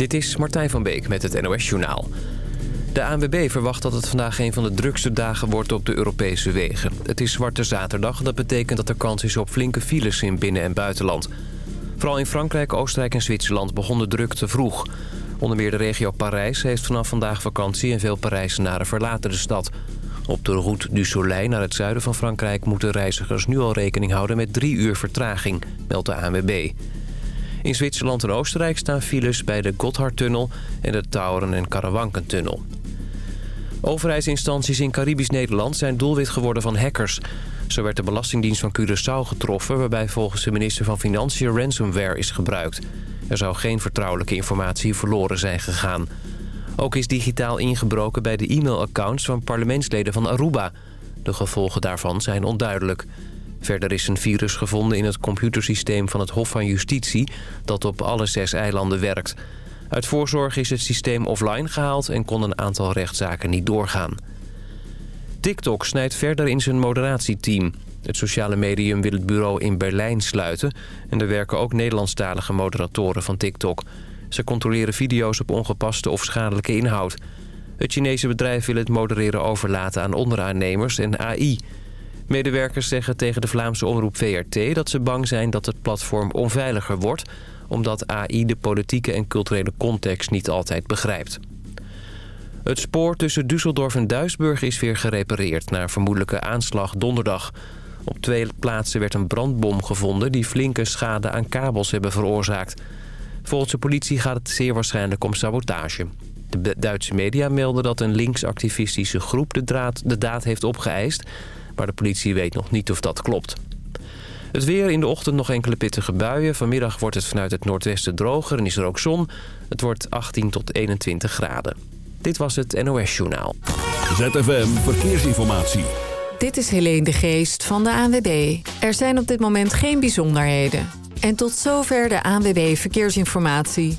Dit is Martijn van Beek met het NOS-journaal. De ANWB verwacht dat het vandaag een van de drukste dagen wordt op de Europese wegen. Het is Zwarte Zaterdag, dat betekent dat er kans is op flinke files in binnen- en buitenland. Vooral in Frankrijk, Oostenrijk en Zwitserland begon de druk te vroeg. Onder meer de regio Parijs heeft vanaf vandaag vakantie en veel Parijzenaren verlaten de stad. Op de route du Soleil naar het zuiden van Frankrijk moeten reizigers nu al rekening houden met drie uur vertraging, meldt de ANWB. In Zwitserland en Oostenrijk staan files bij de Gotthardtunnel en de Tauren- en Karawankentunnel. Overheidsinstanties in Caribisch Nederland zijn doelwit geworden van hackers. Zo werd de Belastingdienst van Curaçao getroffen... waarbij volgens de minister van Financiën ransomware is gebruikt. Er zou geen vertrouwelijke informatie verloren zijn gegaan. Ook is digitaal ingebroken bij de e-mailaccounts van parlementsleden van Aruba. De gevolgen daarvan zijn onduidelijk. Verder is een virus gevonden in het computersysteem van het Hof van Justitie... dat op alle zes eilanden werkt. Uit voorzorg is het systeem offline gehaald en kon een aantal rechtszaken niet doorgaan. TikTok snijdt verder in zijn moderatieteam. Het sociale medium wil het bureau in Berlijn sluiten... en er werken ook Nederlandstalige moderatoren van TikTok. Ze controleren video's op ongepaste of schadelijke inhoud. Het Chinese bedrijf wil het modereren overlaten aan onderaannemers en AI... Medewerkers zeggen tegen de Vlaamse omroep VRT dat ze bang zijn dat het platform onveiliger wordt... omdat AI de politieke en culturele context niet altijd begrijpt. Het spoor tussen Düsseldorf en Duisburg is weer gerepareerd... na vermoedelijke aanslag donderdag. Op twee plaatsen werd een brandbom gevonden... die flinke schade aan kabels hebben veroorzaakt. Volgens de politie gaat het zeer waarschijnlijk om sabotage. De Duitse media melden dat een linksactivistische groep de, draad, de daad heeft opgeëist... maar de politie weet nog niet of dat klopt. Het weer in de ochtend nog enkele pittige buien. Vanmiddag wordt het vanuit het noordwesten droger en is er ook zon. Het wordt 18 tot 21 graden. Dit was het NOS Journaal. ZFM Verkeersinformatie. Dit is Helene de Geest van de ANWB. Er zijn op dit moment geen bijzonderheden. En tot zover de ANWB Verkeersinformatie.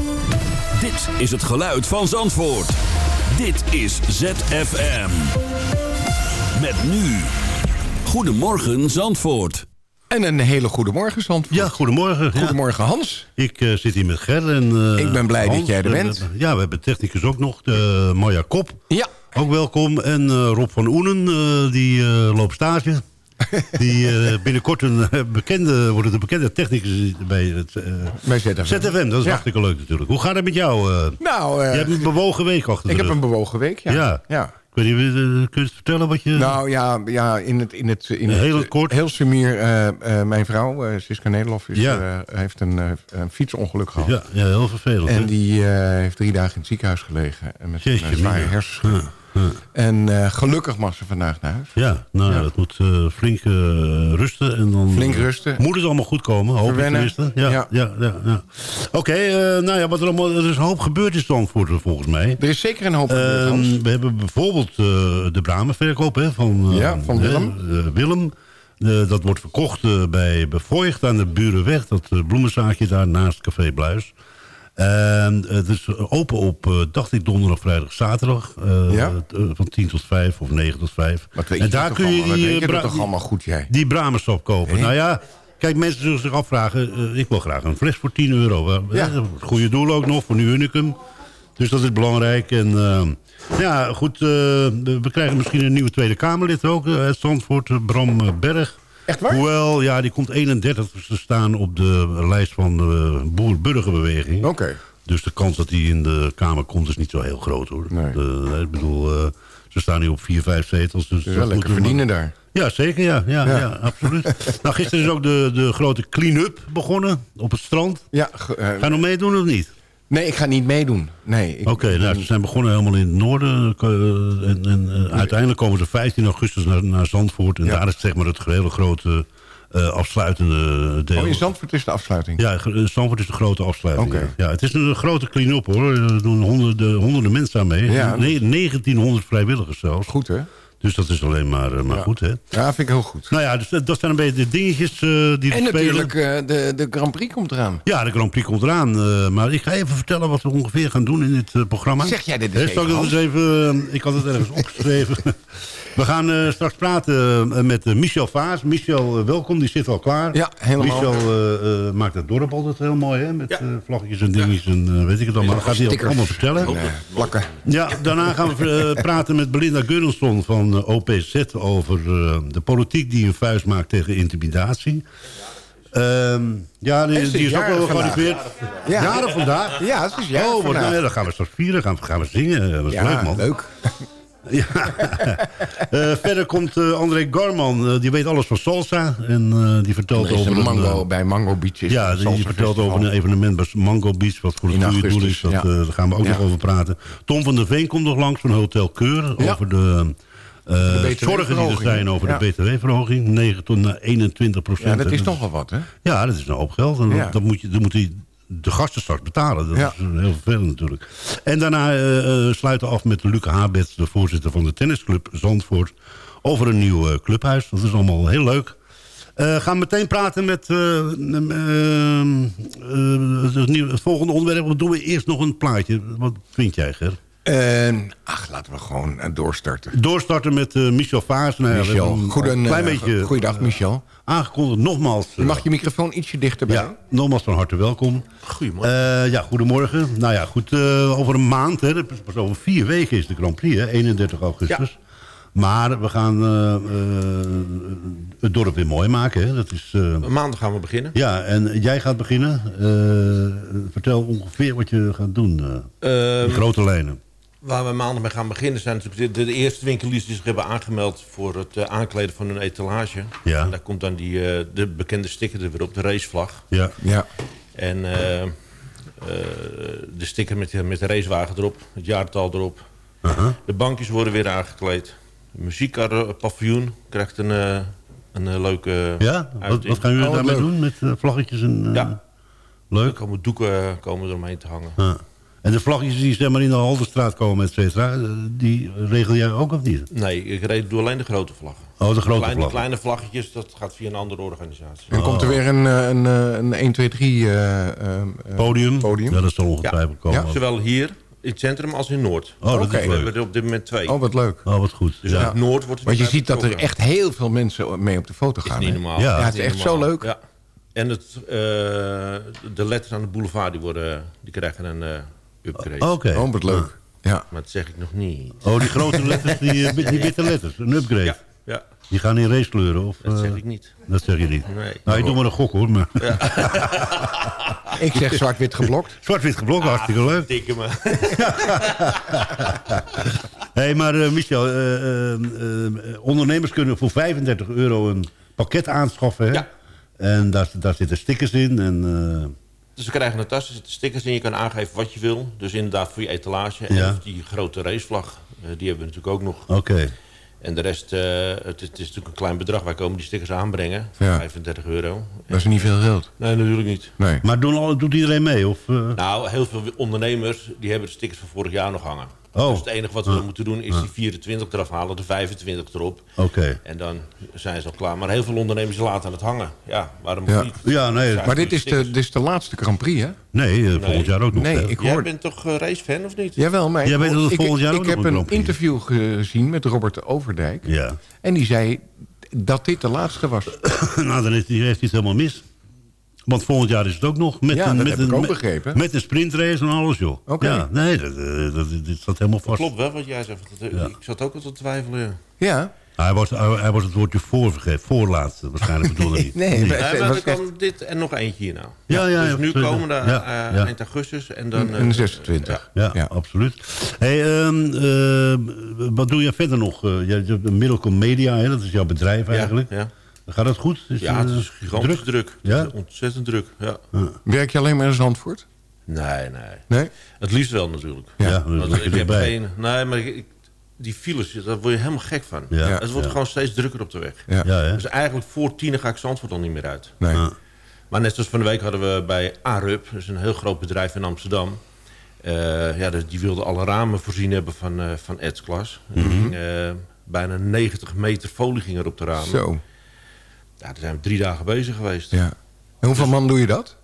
Dit is het geluid van Zandvoort. Dit is ZFM. Met nu. Goedemorgen Zandvoort. En een hele goede morgen, Zandvoort. Ja, goedemorgen. Ja. Goedemorgen, Hans. Ik uh, zit hier met Ger en... Uh, ik ben blij Hans, dat jij er bent. We, ja, we hebben technicus ook nog, de Maya Kop. Ja. Ook welkom. En uh, Rob van Oenen, die loopt stage. Die binnenkort een bekende, worden de bekende technicus bij het bij ZFM. ZFM. Dat is ja. hartstikke leuk natuurlijk. Hoe gaat het met jou? nou, je hebt een bewogen week achter Ik heb een bewogen week, ja. Ja. kun je het vertellen wat je... Nou ja, ja in het, in het, in het heel kort. Heel sumier, mijn vrouw, Siska Nederlof, is, ja. heeft een, een, fietsongeluk gehad. Ja, ja heel vervelend. En hè? die heeft drie dagen in het ziekenhuis gelegen. Met Jeetje, een zware hersenschudding. En gelukkig mag ze vandaag naar huis. Ja, nou ja, dat moet flink rusten. En dan, Flink rusten. Moet het allemaal goed komen, hoop ik tenminste. Ja, ja. ja, ja. Oké, nou ja, wat er allemaal... Er is een hoop gebeurd in Stanford volgens mij. Er is zeker een hoop gebeurd, Hans. we hebben bijvoorbeeld uh, de bramenverkoop hè, van, uh, ja, van Willem. Uh, Willem. dat wordt verkocht bij Bevoigt aan de Burenweg. Dat bloemenzaakje daar naast Café Bluis. En het is open op, dacht ik, donderdag, vrijdag, zaterdag. ja? van 10 tot 5 of 9 tot 5. en daar kun je die, je toch allemaal goed, jij? die bramensop kopen. Nou ja, kijk, mensen zullen zich afvragen... Uh, ik wil graag een fles voor 10 euro. Ja. Goede doel ook nog, voor nu Unicum. Dus dat is belangrijk. En uh, ja, goed, uh, we krijgen misschien een nieuwe Tweede Kamerlid ook. uit Zandvoort, Bram Berg. Echt waar? Hoewel, ja, die komt 31 te staan op de lijst van de boer-burgerbeweging. Oké. Okay. Dus de kans dat hij in de Kamer komt is niet zo heel groot, hoor. Nee. De, ik bedoel, uh, ze staan nu op 4, 5 zetels. Dus dat is wel lekker verdienen daar. Ja, zeker, ja. Ja, ja. ja absoluut. nou, gisteren is ook de, de grote clean-up begonnen op het strand. Ja. Uh, Ga je nog meedoen of niet? Nee, ik ga niet meedoen. Nee, Oké, okay, nou, ze zijn begonnen helemaal in het noorden. Uh, en, en uh, uiteindelijk komen ze 15 augustus naar, naar Zandvoort. En ja. daar is zeg maar het hele grote eh, afsluitende deel. Oh, in Zandvoort is de afsluiting? Ja, Zandvoort is de grote afsluiting. Ja. Ja, het is een grote clean-up hoor. Er doen honderden, honderden mensen aan mee. Ja. Ne- 1900 vrijwilligers zelfs. Goed, hè? Dus dat is alleen maar, eh, maar Ja. goed hè. Ja, vind ik heel goed. Nou ja, dus dat, dat zijn een beetje de dingetjes eh, die En natuurlijk, eh, de, de Grand Prix komt eraan. Ja, de Grand Prix komt eraan. eh, maar ik ga even vertellen wat we ongeveer gaan doen in dit eh, programma. Zeg jij dit eens even, dat eens even... eh, ik had het ergens opgeschreven. We gaan eh, straks praten eh, met eh, Michel Vaas. Michel, welkom. Die zit al klaar. Ja, helemaal. Michel eh, eh, maakt het dorp altijd heel mooi, hè? Met eh, vlaggetjes en dingetjes en weet ik het allemaal. Dat gaat hij ook allemaal vertellen. Eh, plakken. Ja, daarna gaan we praten met Belinda Gurrenson van OPZ... over eh, de politiek die een vuist maakt tegen intimidatie. Ehm, ja, die, En is ook wel gearriveerd. Ja. Jaren vandaag? Ja, het is jarig Oh, wat, vandaag. nee, dan gaan we straks vieren, gaan, we- gaan we zingen. Dat is Ja, leuk, man. leuk. Ja. Eh, verder komt eh, André Garman, eh, die weet alles van salsa. En die vertelt Er over een mango, bij Mango Beach. Is ja, die, vertelt over een evenement bij Mango Beach... wat voor het goede doel is. Dat, ja. daar gaan we ook Ja. nog over praten. Tom van der Veen komt nog langs van Hotel Keur... Ja. over de... eh, zorgen die er zijn over de btw-verhoging. 9 tot naar 21 procent. Ja, dat is toch wel wat, hè? Ja, dat is een hoop geld. En dat, dat moet je, dat moeten die- de gasten straks betalen. Dat Ja. is heel vervelend natuurlijk. En daarna eh, eh, sluiten we af met Luc Habets, de voorzitter van de tennisclub Zandvoort... over een nieuw eh, clubhuis. Dat is allemaal heel leuk. Eh gaan we meteen praten met het, nieuwe- het volgende onderwerp. Of doen we eerst nog een plaatje? Wat vind jij, Ger? En, ach, laten we gewoon doorstarten. Doorstarten met Michel Vaas. Nou Michel, een goeden, klein beetje goeiedag, Michel. Aangekondigd. Nogmaals. eh, Je mag je microfoon ietsje dichterbij. Ja, nogmaals van harte welkom. Goedemorgen. Eh, ja, goedemorgen. Nou ja, goed, eh, over een maand, hè, dat is pas over vier weken is de Grand Prix, hè, 31 augustus. Maar we gaan eh, eh, het dorp weer mooi maken. Hè. Dat is, eh, Maandag gaan we beginnen. ja, en jij gaat beginnen. Eh, vertel ongeveer wat je gaat doen. eh, Ehm, in grote lijnen. Waar we maandag mee gaan beginnen zijn natuurlijk de, de eerste winkeliers die zich hebben aangemeld voor het eh, aankleden van hun etalage. Ja. En daar komt dan die, eh, de bekende sticker er weer op, de racevlag. Ja. Ja. En eh, eh, de sticker met, de- met de racewagen erop, het jaartal erop. Aha. De bankjes worden weer aangekleed. De muziekpaviljoen krijgt een, eh, een leuke Ja, wat, wat gaan jullie Oh, daarmee leuk. doen? Met vlaggetjes en... eh, Ja. Er Leuk. komen doeken komen eromheen te hangen. Ja. En de vlaggetjes die zeg maar in de Haldenstraat komen, et cetera, eh, die regel jij ook of niet? Nee, ik reed doe alleen de grote vlaggen. Oh, de grote kleine, vlaggen. kleine vlaggetjes, dat gaat via een andere organisatie. En komt er weer een, eh, een, eh, een 1, 2, 3 eh, eh, eh, Podium? Podium. Ja, dat zal ongetwijfeld komen. Ja. Zowel hier in het centrum als in Noord. Oh, dat Oké. is We hebben er op dit moment twee. Oh, wat leuk. Oh, wat goed. dus ja. Noord wordt het Want je niet ziet dat er echt heel veel mensen mee op de foto is gaan. niet hè? normaal. Ja. Ja, het is niet echt zo leuk. Ja. En het, eh, de letters aan de boulevard die worden, die krijgen een eh, upgrade. Oké. Oh, wat leuk. Ja. Maar dat zeg ik nog niet. Oh, die grote letters, die, eh, die witte letters, een upgrade. Ja, ja Die gaan in race kleuren? Of, dat eh, zeg ik niet. Dat zeg je niet. Nee. Nou, ik doe maar een gok hoor. Maar... Ik zeg zwart-wit geblokt. Zwart-wit geblokt, hartstikke leuk. Dikke me. Hé, hey, maar eh, Michel, eh, eh, eh, ondernemers kunnen voor 35 euro een pakket aanschaffen. Hè? Ja. En daar, daar zitten stickers in. En, eh, Dus we krijgen een tas, er zitten stickers in. Je kan aangeven wat je wil. Dus inderdaad voor je etalage. En Ja. die grote racevlag, eh, die hebben we natuurlijk ook nog. Oké. En de rest, eh, het, is, het is natuurlijk een klein bedrag. Wij komen die stickers aanbrengen. Ja. 35 euro. Dat is niet veel geld. Nee, natuurlijk niet. Nee. Maar doen al, doet iedereen mee? Of, eh? Nou, heel veel ondernemers die hebben de stickers van vorig jaar nog hangen. Oh. Dus het enige wat we dan moeten doen is die 24 eraf halen, de 25 erop. Oké. En dan zijn ze al klaar. Maar heel veel ondernemers laten het hangen. Ja, waarom Ja. niet? Ja, nee. Maar dit is, de, dit is de laatste Grand Prix, hè? Nee, eh, volgend jaar ook nog. Nee, ik Jij hoor... bent toch eh, racefan of niet? Jawel, maar Jij ik, volgend jaar ik ook heb nog een is. interview gezien met Robert Overdijk. Ja. En die zei dat dit de laatste was. nou, dan heeft hij, heeft hij het helemaal mis. Want volgend jaar is het ook nog. Met Ja, een, dat met heb ik ook met- begrepen. Met een sprintrace en alles, joh. Oké. Ja, nee, dat, eh, dat, dit staat helemaal vast. Klopt wel wat jij zegt. Dat- Ja. Ik zat ook al te twijfelen. ja. Ja. Hij was, hij, hij was het woordje voor vergeten. Voorlaatste, waarschijnlijk bedoelde hij. Nee, Niet. maar- Nee, maar was er kwam dit en nog eentje hier nou. Ja, ja, dus ja, nu zeker. komen Ja, eh, ja. eind augustus en dan... En eh, 26. Ja, Ja. absoluut. Hey, ehm, eh, wat doe je verder nog? Je hebt Miracle Media, hè? dat is jouw bedrijf ja, eigenlijk. Ja, Gaat dat goed? Is, ja, het eh, is gigantisch druk. Ja? Het is Ontzettend druk, ja. Werk je alleen maar in Zandvoort? Nee, nee. Nee? Het liefst wel natuurlijk. Ja, Want ik heb erbij. geen... Nee, maar ik, die files, daar word je helemaal gek van. Ja. het wordt Ja. gewoon steeds drukker op de weg. Ja. Ja? Dus eigenlijk voor tien ga ik Zandvoort al niet meer uit. Nee. Ja. Maar net zoals van de week hadden we bij ARUP, dat is een heel groot bedrijf in Amsterdam. Eh, ja, dus die wilden alle ramen voorzien hebben van, eh van Ed's-klas. Mhm. bijna 90 meter folie ging er op de ramen. Zo, Ja, daar zijn we drie dagen bezig geweest. ja. En hoeveel man doe je dat?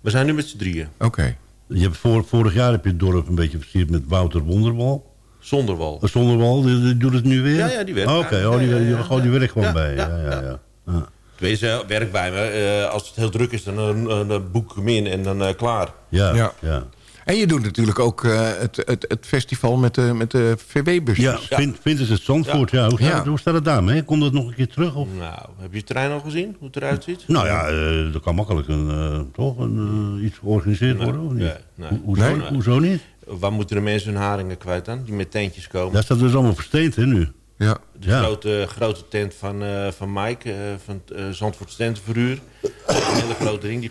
We zijn nu met z'n drieën, Oké. Je hebt vorig jaar heb je het dorp een beetje versierd met Wouter Wonderwal. zonder wal. Uh, Zonderwal, die, die doet het nu weer? Ja, ja, die werkt Oh, Oké, oh, die, ja, die, die werkt gewoon Ja, bij. ja, Ja, ja, ja. ja. Ja. Tenminste, hij werkt bij me. Eh, als het heel druk is, dan, dan boek ik hem in en dan eh, klaar. Ja, Ja. ja. En je doet natuurlijk ook eh, het, het, het festival met de, met de VW-busjes. Ja, Vind, vindt ze het Zandvoort? Ja. Hoe, staat Ja. Het, hoe staat het daarmee? Komt dat nog een keer terug? Of? Nou, heb je het terrein al gezien? Hoe het eruit ziet? Nou ja, eh, er kan makkelijk een, eh, toch een, iets georganiseerd Nee, worden, of niet? nee, nee. Ho- hoezo, Nee. hoezo niet? Waar moeten de mensen hun haringen kwijt dan? Die met tentjes komen. Daar staat dus allemaal versteend, hè, nu? Ja. De Ja. grote, grote tent van, eh, van Mike, eh, van eh Zandvoort Stentenverhuur. Een hele grote ding. Die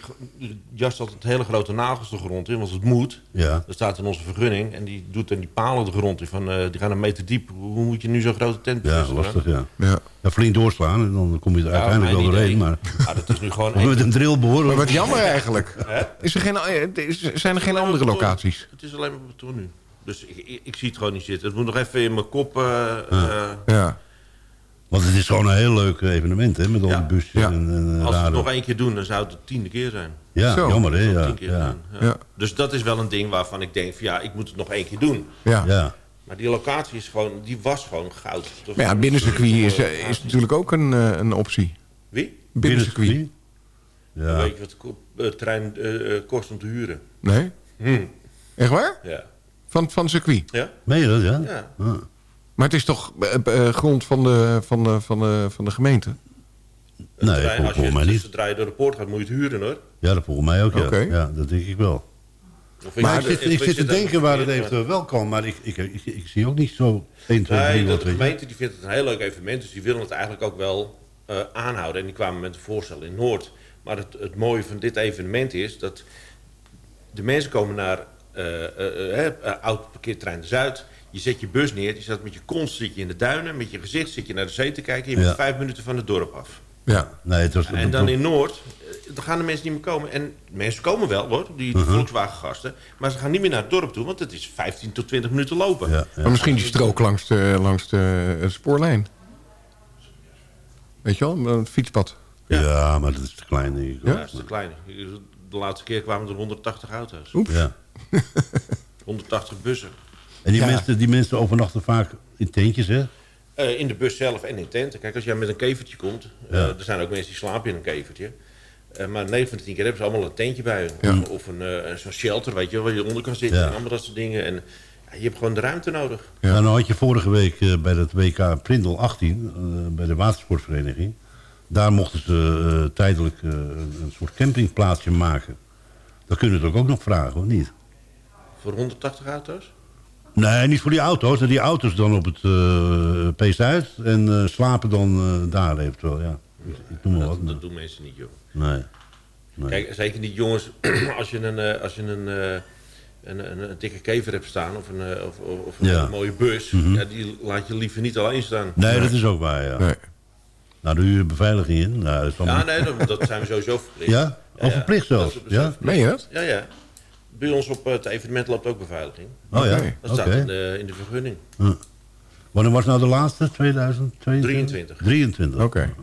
jast altijd hele grote nagels de grond in, want het moet. Ja. Dat staat in onze vergunning. En die doet dan die palen de grond in. Van, eh, die gaan een meter diep. Hoe moet je nu zo'n grote tent Ja, lastig, ja. ja. ja. Flink doorslaan en dan kom je er Ja, uiteindelijk wel doorheen. Maar Ja, dat is nu gewoon met een drillboor... Maar wat jammer eigenlijk. Is er geen, eh, is- zijn er geen andere locaties? Het is alleen maar beton nu. Dus ik, ik, zie het gewoon niet zitten. Het moet nog even in mijn kop... eh, eh, Ja. Want het is gewoon een heel leuk evenement, hè, met al Ja. die busjes Ja. en, en eh, als we het nog één keer doen, dan zou het de tiende keer zijn. Ja, Zo. jammer, hè? Ja, ja. ja. Ja. Dus dat is wel een ding waarvan ik denk van ja, ik moet het nog één keer doen. Ja. ja. Maar die locatie is gewoon, die was gewoon goud. Dat Maar ja, binnencircuit is, is natuurlijk ook een, eh, een optie. Wie? Binnencircuit. Dan Ja. weet je wat de eh, eh, kost om te huren? Nee? Hm. Echt waar? Ja. Van, van circuit. Ja? Meen je dat, ja? Ja. Ah. Maar het is toch eh, eh, grond van de, van, de, van, de, van de gemeente? Het Nee, terrein, als je volgens mij niet. tussen draaien door de poort gaat, moet je het huren hoor. Ja, dat volgens mij ook, ja. Oké. Ja, dat denk ik wel. Maar ik zit- zit, ik zit te denken waar het eventueel wel kan, maar ik, ik, ik, ik zie ook niet zo 1, 2, 3 Nee, wat, de je. gemeente die vindt het een heel leuk evenement, dus die willen het eigenlijk ook wel eh, aanhouden. En die kwamen met een voorstel in Noord. Maar het, het mooie van dit evenement is dat de mensen komen naar oud parkeerterrein de Zuid. Je zet je bus neer, je zat met je kont zit je in de duinen, met je gezicht zit je naar de zee te kijken. Je Ja. bent vijf minuten van het dorp af. Ja. Nee, het was, En dan in Noord, eh, dan gaan de mensen niet meer komen. En mensen komen wel hoor, die Uh-huh. Volkswagen gasten. Maar ze gaan niet meer naar het dorp toe, want het is 15 tot 20 minuten lopen. Ja, ja. Maar misschien die strook langs de, langs de eh, spoorlijn. Weet je wel, een fietspad. Ja. maar dat is te klein. Ja? Ja, dat is te klein. De laatste keer kwamen er 180 auto's. Oeps. Ja. 180 bussen. En die, Ja. mensen, die mensen overnachten vaak in tentjes, hè? Eh, in de bus zelf en in tenten. Kijk, als jij met een kevertje komt... eh, er zijn ook mensen die slapen in een kevertje. Eh, maar 9 van de 10 keer hebben ze allemaal een tentje bij. Ja. Of, of een, eh, zo'n shelter, weet je wel, waar je onder kan zitten. Ja. En allemaal dat soort dingen. En ja, je hebt gewoon de ruimte nodig. Ja. Nou, had je vorige week eh, bij het WK Prindel 18, eh, bij de watersportvereniging... daar mochten ze eh, tijdelijk eh, een, soort campingplaatsje maken. Dat kunnen we toch ook nog vragen, of niet? Voor 180 auto's? Nee, niet voor die auto's. Die auto's dan op het uh, P Zuid en eh, slapen dan eh, daar eventueel, ja. Ik, ik noem maar wat. Dat, maar- dat doen mensen niet, joh. Nee. nee. Kijk, zeker niet jongens, als je een, eh, als je een, eh, een, een, een dikke kever hebt staan of een, eh, of, of, een Ja. mooie bus, ja, die laat je liever niet alleen staan. Nee, dat is ook waar, ja. Nee. Nou, de huur beveiliging in. Nou, dat. Ja, nee, dat, dat zijn we sowieso verplicht. Ja? Oh, verplicht zelfs? Ja? Meen je dat? Ja, ja. Bij ons op het evenement loopt ook beveiliging. Oh ja. Dat staat in de, in de vergunning. Wanneer was nou de laatste? 2022? 23. 23. Oké.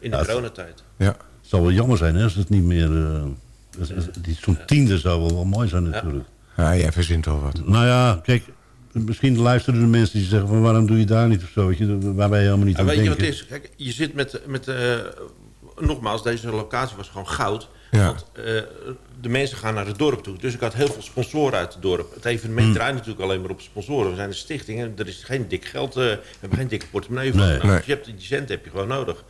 In de Ja, coronatijd. Ja. Het zou wel jammer zijn hè, als het niet meer... eh, die- Zo'n tiende zou wel, wel mooi zijn natuurlijk. ja, jij verzint wel wat. Nou ja, kijk, misschien luisteren de mensen die zeggen van waarom doe je daar niet of zo, weet je, waar wij helemaal niet aan weet je denken. wat het is? Kijk, je zit met... met eh, nogmaals, deze locatie was gewoon goud. Ja. Want eh, de mensen gaan naar het dorp toe. Dus ik had heel veel sponsoren uit het dorp. Het evenement draait natuurlijk alleen maar op sponsoren. We zijn een stichting en er is geen dik geld... eh, we hebben geen dikke portemonnee. Nee. Nou, Nee. Dus je hebt, die cent heb je gewoon nodig.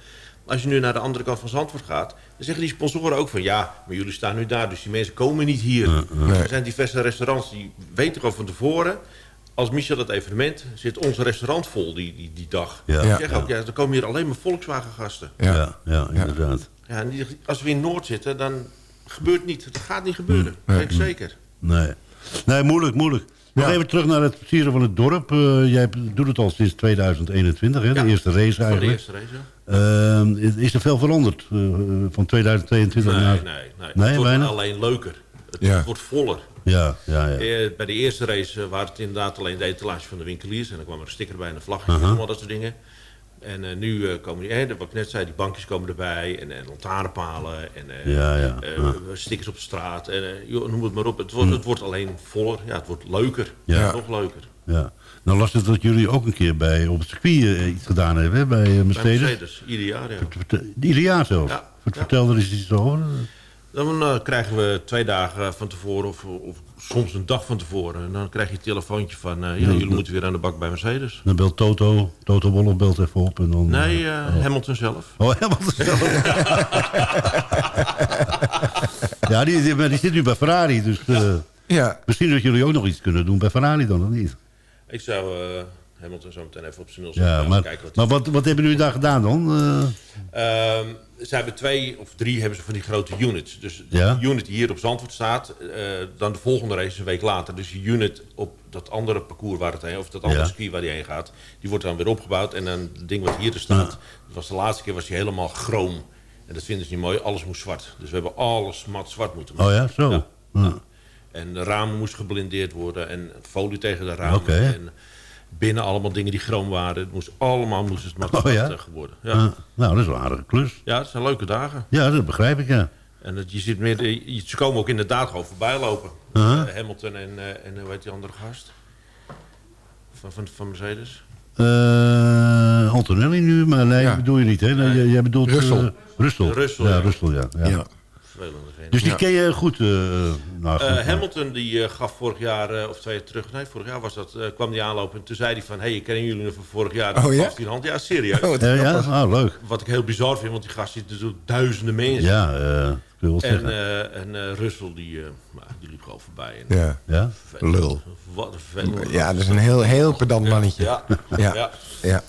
Als je nu naar de andere kant van Zandvoort gaat... dan zeggen die sponsoren ook van... ja, maar jullie staan nu daar, dus die mensen komen niet hier. Nee. Er zijn diverse restaurants die weten gewoon van tevoren... als Michel dat evenement, zit ons restaurant vol die, die, die dag. Ja, Ja. zeggen ook, ja, er komen hier alleen maar Volkswagen gasten. Ja. Ja, ja, inderdaad. Ja, en die- als we in Noord zitten, dan gebeurt niet. Dat gaat niet gebeuren. Ik zeker. Nee. nee, moeilijk, moeilijk. Nog Ja. even terug naar het versieren van het dorp. Eh, jij doet het al sinds 2021, hè? de Ja, eerste race Voor de eigenlijk. eerste race, ja. Eh, is er veel veranderd eh, van 2022 Nee, naar... nee, nee. Nee, het wordt weinig? alleen leuker. Het, Ja. het wordt voller. Ja, ja, ja. Eh, bij de eerste race waren het inderdaad alleen de etalage van de winkeliers. En dan kwam er een sticker bij en een vlaggetje en allemaal dat soort dingen. En eh, nu eh, komen die, eh, wat ik net zei, die bankjes komen erbij. En, en lantaarnpalen. En Ja, ja, ja. stickers op de straat. En, joh, noem het maar op. Het wordt, het wordt alleen voller. Ja, het wordt leuker. Ja. Nog leuker. ja. Nou las het dat jullie ook een keer bij, op het circuit iets gedaan hebben, hè? bij eh, Bij Mercedes. Mercedes, ieder jaar, ja. Ieder jaar zelf. Ja, Vert- ja. Vertel er eens iets over. Dan eh, krijgen we twee dagen van tevoren, of, of soms een dag van tevoren. En dan krijg je een telefoontje van, eh, ja, jullie moeten weer aan de bak bij Mercedes. Dan belt Toto, Toto Wolff belt even op. En dan, Nee, eh, Hamilton zelf. Oh, helemaal hetzelfde. ja, die, die, maar die zit nu bij Ferrari. Dus eh, Ja, misschien dat jullie ook nog iets kunnen doen bij Ferrari dan, of niet? Ik zou eh, Hamilton zo meteen even op zijn nul Ja, maar, kijken wat maar wat, wat hebben jullie daar gedaan dan? Eh, Ehm, ze hebben twee of drie hebben ze van die grote units. Dus Ja. de unit die hier op Zandvoort staat, eh, dan de volgende race is een week later. Dus die unit op dat andere parcours waar het heen, of dat andere Ja. circuit waar die heen gaat, die wordt dan weer opgebouwd. En dan het ding wat hier er staat, dat was de laatste keer was die helemaal chroom. En dat vinden ze niet mooi, alles moest zwart. Dus we hebben alles mat zwart moeten maken. oh ja, zo. En de ramen moesten geblindeerd worden en folie tegen de ramen. En binnen allemaal dingen die chroom waren. Het moest allemaal moest het mat Oh, zwart ja? eh, geworden. Ja. Ah, nou, dat is wel een aardige klus. ja, het zijn leuke dagen. Ja, dat begrijp ik, ja. En dat, je ziet meer, je- ze komen ook inderdaad gewoon voorbij lopen. Eh, Hamilton en, eh, en hoe heet die andere gast? Van, van, van Mercedes? Eh, Antonelli nu, maar nee, Ja. bedoel je niet, hè? Nee, jij- Jij bedoelt... Russell. eh, Russell. Russell, ja. ja. Russell, ja. ja. ja. Vervelende vent. Dus die Ja. ken je goed? eh nou, goed, Eh, Hamilton die eh, gaf vorig jaar, eh, of twee jaar terug, nee, vorig jaar was dat, eh, kwam die aanlopen. En toen zei hij van, hé, hey, kennen jullie nog van vorig jaar? Oh, ja? 15 hand. Ja, serieus. Oh, wat Ja. Ah, leuk. Wat ik heel bizar vind, want die gast zit natuurlijk duizenden mensen. Ja, ik En, eh en eh, Russell, die, eh, nou, die liep gewoon voorbij. En, Ja. ja? lul. Wat een vervelend. ja, dat is een heel, heel pedant mannetje. Ja, Ja. ja. Ja.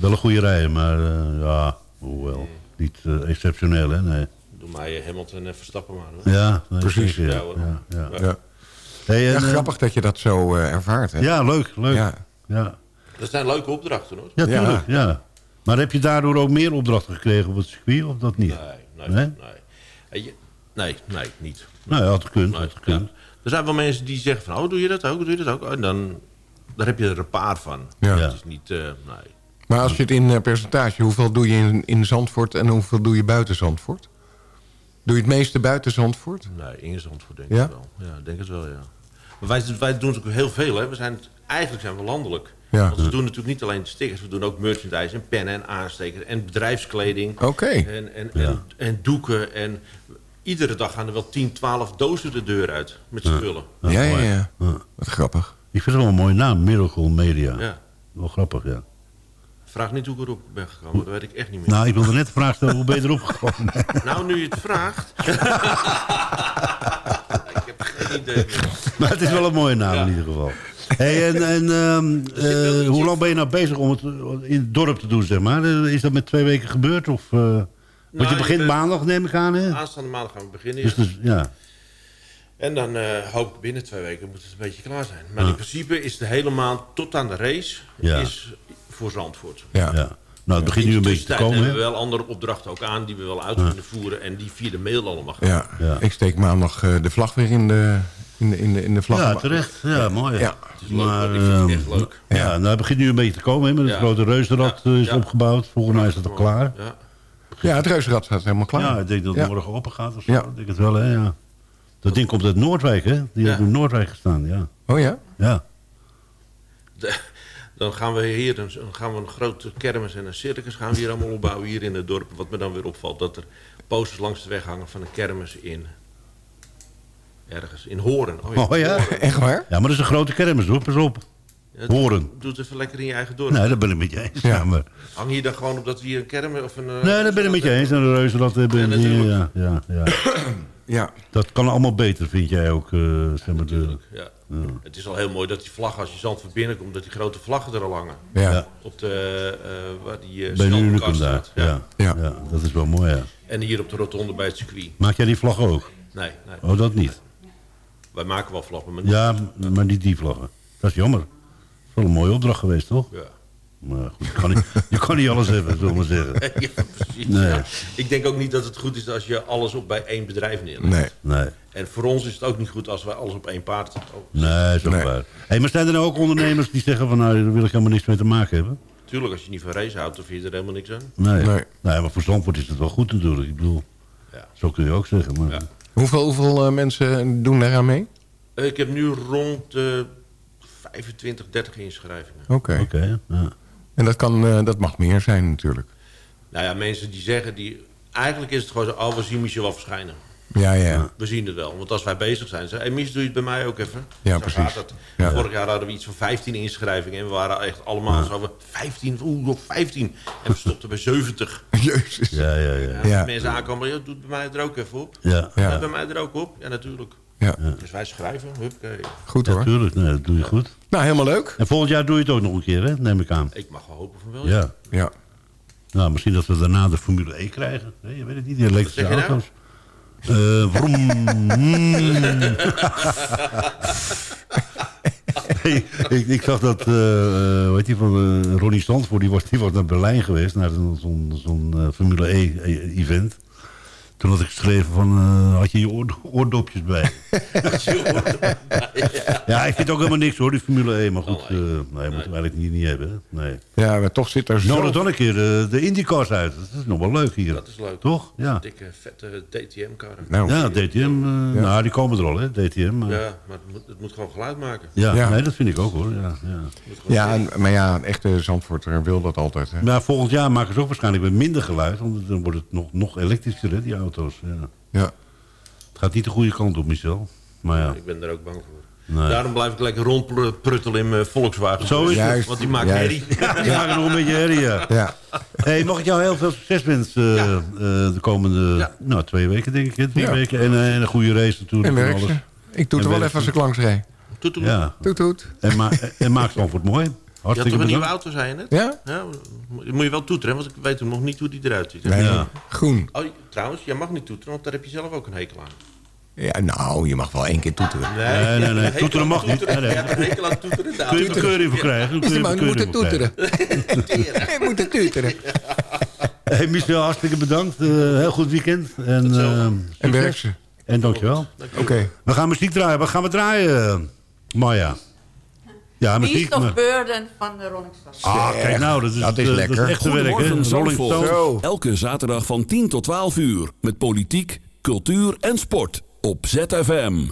Wel een goede rij, maar eh, ja, hoewel. Niet exceptioneel, hè? Nee. Doe mij eh, Hamilton en Verstappen maar. Hoor. Ja, nee, Precies. Ja, Ja, ja, ja. Ja. Hey, en, Ja, eh, grappig dat je dat zo eh, ervaart. Hè? Ja, leuk, leuk. Ja. Dat zijn leuke opdrachten hoor. ja Ja. tuurlijk. Ja. Maar heb je daardoor ook meer opdrachten gekregen op het circuit, of dat niet? Nee, nee, Nee? nee. Nee, nee, niet. Nou had gekund. Nee, Had gekund. ja. Er zijn wel mensen die zeggen van, oh, doe je dat ook, doe je dat ook? En dan, daar heb je er een paar van. Ja. Het is niet, eh, nee. Maar als je het in percentage, hoeveel doe je in, in Zandvoort en hoeveel doe je buiten Zandvoort? Doe je het meeste buiten Zandvoort? Nee, in Zandvoort denk Ja? ik wel. Ja, ik denk het wel, ja. Maar wij, wij doen natuurlijk heel veel, hè. We zijn, eigenlijk zijn we landelijk. Ja. Want we doen natuurlijk niet alleen de stickers, we doen ook merchandise en pennen en aanstekers en bedrijfskleding. Oké. En, en, en, en doeken. En iedere dag gaan er wel 10, 12 dozen de deur uit met spullen. Ja, ja. Ja. Wat grappig. Ik vind het wel een mooie naam, Miracle Media. Ja. Wel grappig, ja. Vraag niet hoe ik erop ben gekomen, dat weet ik echt niet meer. Nou, ik wilde net de vraag stellen, hoe ben je erop gekomen? Nou, nu je het vraagt. ik heb geen idee meer. maar het is wel een mooie naam Ja. in ieder geval. Hey, en en ehm, eh, hoe lang ben je nou bezig om het in het dorp te doen, zeg maar? Eh, Is dat met twee weken gebeurd? Of, eh, want je ik begint ben- maandag, neem ik aan, hè? Aanstaande maandag gaan we beginnen. Dus, ja. dus ja. En dan hoop ik binnen twee weken moet het een beetje klaar zijn. Maar in principe is de hele maand tot aan de race Ja. is voor Zandvoort. Ja. ja. Nou, het begint nu een beetje te komen, hebben we wel andere opdrachten ook aan die we wel uit kunnen voeren. En die via de mail allemaal gaan. Ja. Ja. Ik steek maandag eh, de vlag weer in de, in de, in de, in de vlag. Ja, terecht. Ja, mooi. Ja. Het is leuk, Maar, hoor. ik vind het ehm, echt leuk. Ja, nou, het begint nu een beetje te komen, hè? Met het Ja. grote reuzenrad Ja. eh, is Ja. opgebouwd. Volgens mij is het al klaar. Ja. Ja, het reuzenrad staat helemaal klaar. Ja, ik denk dat het Ja. morgen open gaat of zo. Ja. Ik denk het wel, hè? Ja. Dat ding komt uit Noordwijk, hè? Die Ja. heeft in Noordwijk gestaan, ja. Oh ja? Ja. De- dan gaan we hier een, dan gaan we een grote kermis en een circus gaan we hier allemaal opbouwen hier in het dorp. Wat me dan weer opvalt, dat er posters langs de weg hangen van een kermis in... Ergens, in Horen. Oh, Oh ja? Horen. Echt waar? Ja, maar dat is een grote kermis, hoor. Pas op. Ja, Horen. Doe het even lekker in je eigen dorp. Nee, dat ben ik met je eens. Ja. Ja. maar... Hang je dan gewoon op dat we hier een kermis of een... eh, Nee, dat ben ik met je eens. En de reuzenrad hebben. Ja, Ja, natuurlijk. ja, ja. Dat kan allemaal beter, vind jij ook. eh zeg maar, de... Natuurlijk, ja. Het is al heel mooi dat die vlag, als je Zandvoort binnenkomt, dat die grote vlaggen er al hangen. Ja. Op de, eh, waar die uh, Bij daar. Ja. Ja. Ja. Ja. dat is wel mooi, ja. En hier op de rotonde bij het circuit. Maak jij die vlag ook? Nee, nee. Oh, dat niet. Wij maken wel vlaggen, maar niet. Ja, maar niet die vlaggen. Dat is jammer. Dat is wel een mooie opdracht geweest, toch? Ja. Maar goed, je kan niet, je kan niet alles hebben, zullen we maar zeggen. ja, precies. Nee. ja. Ik denk ook niet dat het goed is als je alles op bij één bedrijf neerlegt. Nee. Nee, En voor ons is het ook niet goed als wij alles op één paard oh, nee, Nee. waar. Hey, maar zijn er nou ook ondernemers die zeggen van... nou, daar wil ik helemaal niks mee te maken hebben? Tuurlijk, als je niet van race houdt, dan vind je er helemaal niks aan. Nee. Nee. nee. maar voor Zandvoort is het wel goed natuurlijk. Ik bedoel, Ja. zo kun je ook zeggen. Maar, Ja. Hoeveel, hoeveel eh, mensen doen daaraan mee? Ik heb nu rond de 25, 30 inschrijvingen. Oké. Oké, ja. En dat, kan, eh, dat mag meer zijn natuurlijk. Nou ja, mensen die zeggen, die, eigenlijk is het gewoon zo, oh, we zien Michel wel verschijnen. Ja, ja. We zien het wel. Want als wij bezig zijn, zeggen hey, Mies, doe je het bij mij ook even? Ja, Zo precies. gaat het. Ja. Vorig jaar hadden we iets van 15 inschrijvingen. En we waren echt allemaal zo van 15, oeh, nog 15. En we stopten bij 70. Jezus. Ja, ja, ja. Ja, Ja. mensen aankomen, ja, doe het bij mij er ook even op. Ja, Ja. Ja. bij mij er ook op? Ja, natuurlijk. Ja, Dus wij schrijven, huppakee. goed hoor. natuurlijk. Nee, dat doe je goed. Nou, helemaal leuk. En volgend jaar doe je het ook nog een keer, hè? neem ik aan. Ik mag wel hopen van wel. Ja. Ja. Nou, misschien dat we daarna de Formule E krijgen. Nee, je weet het niet, die elektrische je nou? auto's. Eh, vroom. Nee, ik, ik zag dat, eh, eh, hoe heet die van eh, Ronnie Standvoort, die was, die was naar Berlijn geweest, naar zo'n zo'n zo'n, eh, Formule E-event. Toen had ik geschreven van, eh, had je je oor, oordopjes bij? ja, ik vind ook helemaal niks hoor, die Formule E. Maar goed, Oh, eh nee. nee, moeten we eigenlijk niet, niet hebben. hè. Nee. Ja, maar toch zit er zo... Nodig dan een keer de, de Indycars uit. Dat is nog wel leuk hier. Dat is leuk. Toch? Ja. Dikke, vette DTM-karren. Nou, Ja, DTM. eh, Nou, die komen er al, hè, DTM. maar- Ja, Ja, maar het moet, het moet gewoon geluid maken. Ja. nee, dat vind ik ook, hoor. Ja, ja. Ja, en- maar ja, een echte Zandvoorter wil dat altijd. Hè? Maar volgend jaar maken ze ook waarschijnlijk weer minder geluid. Want dan wordt het nog, nog elektrischer, hè, die auto's. Ja. Ja. Het gaat niet de goede kant op, Michel. Maar ja. Ik ben er ook bang voor. Nee. Daarom blijf ik lekker rondpruttelen in mijn Volkswagen. Zo is het. Juist, Want die maakt juist. herrie. Ja, die maken nog een beetje herrie, ja. Ja. Hey, mag ik jou heel veel succes wensen eh, Ja. eh, de komende Ja. nou, twee weken, denk ik. Drie Ja. weken. En, eh, en een goede race natuurlijk. En alles. Ik doe het wel even als ik langs rijd. Toet hem. Ja. Toet, toet. En, ma en maak Zandvoort mooi. Je had Hartstikke toch een nieuwe auto, zei je net? Ja? Ja, moet je wel toeteren, want ik weet nog niet hoe die eruit ziet. Nee, Ja. groen. Oh, trouwens, jij mag niet toeteren, want daar heb je zelf ook een hekel aan. Ja, nou, je mag wel één keer toeteren. Nee, nee, nee. Hekel Toeteren mag niet. toeteren. Nee, nee. Je hebt een hekel aan toeteren. de Kun je bekeuring voor krijgen? Kun je bekeuring krijgen. toeteren. Hij moet toeteren. Hey, Michel, hartstikke bedankt. Eh, heel goed weekend. En, eh, En werk ze. En dankjewel. Oké. We gaan muziek draaien. Wat gaan we draaien, Maya? Ja, muziek. Beast of maar- Burden van de Rolling Stones. Ah, kijk nou, dat is, Dat is lekker. Dat is echte werk, hè? Rolling. Stones. Zo. Elke zaterdag van 10 tot 12 uur. Met politiek, cultuur en sport. Op ZFM.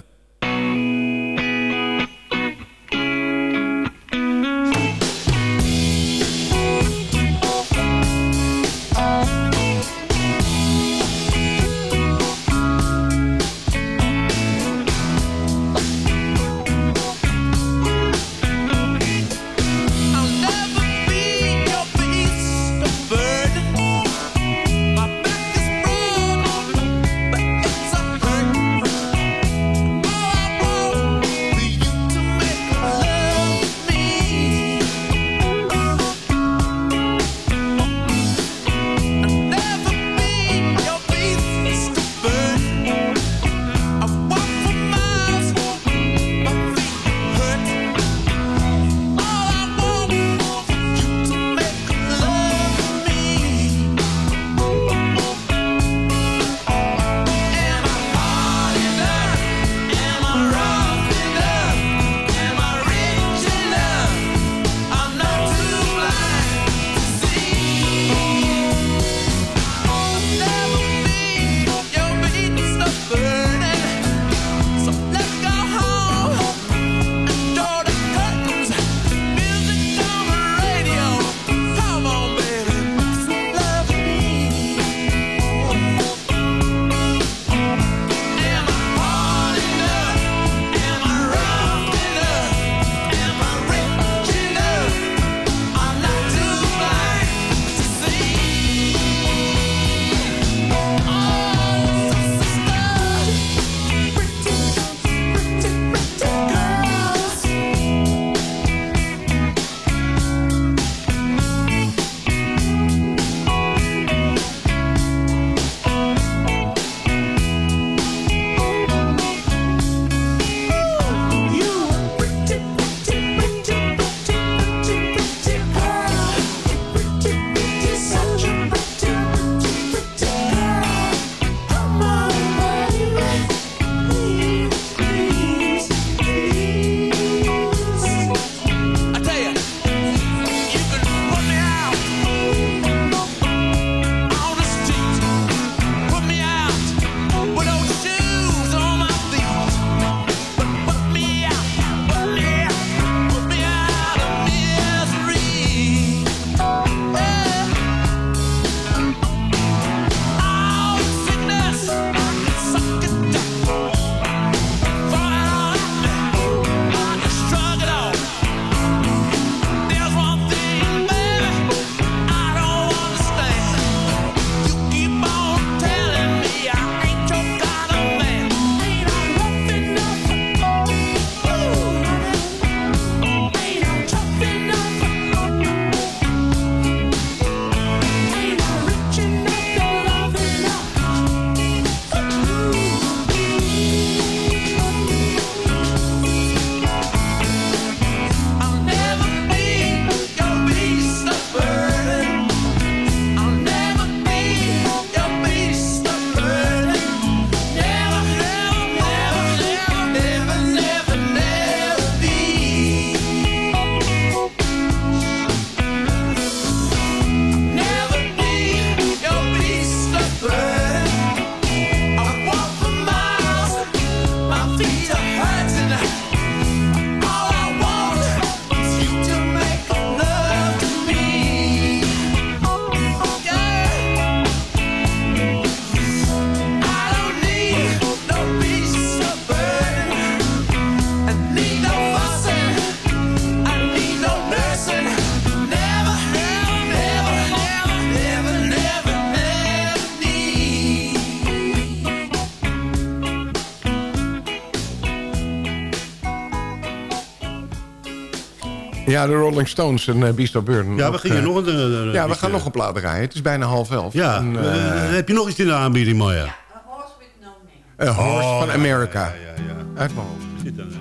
Ja, de Rolling Stones en uh, eh, Beast of Burden. Ja, we eh, nog een... Eh, ja, we gaan nog een plaat draaien. Het is bijna half elf. Ja, heb je nog iets in de aanbieding, Maya? Ja, A Horse With No Name. A Horse oh, van America. Ja, ja, ja, Uit mijn hoofd.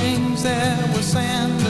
things that were sand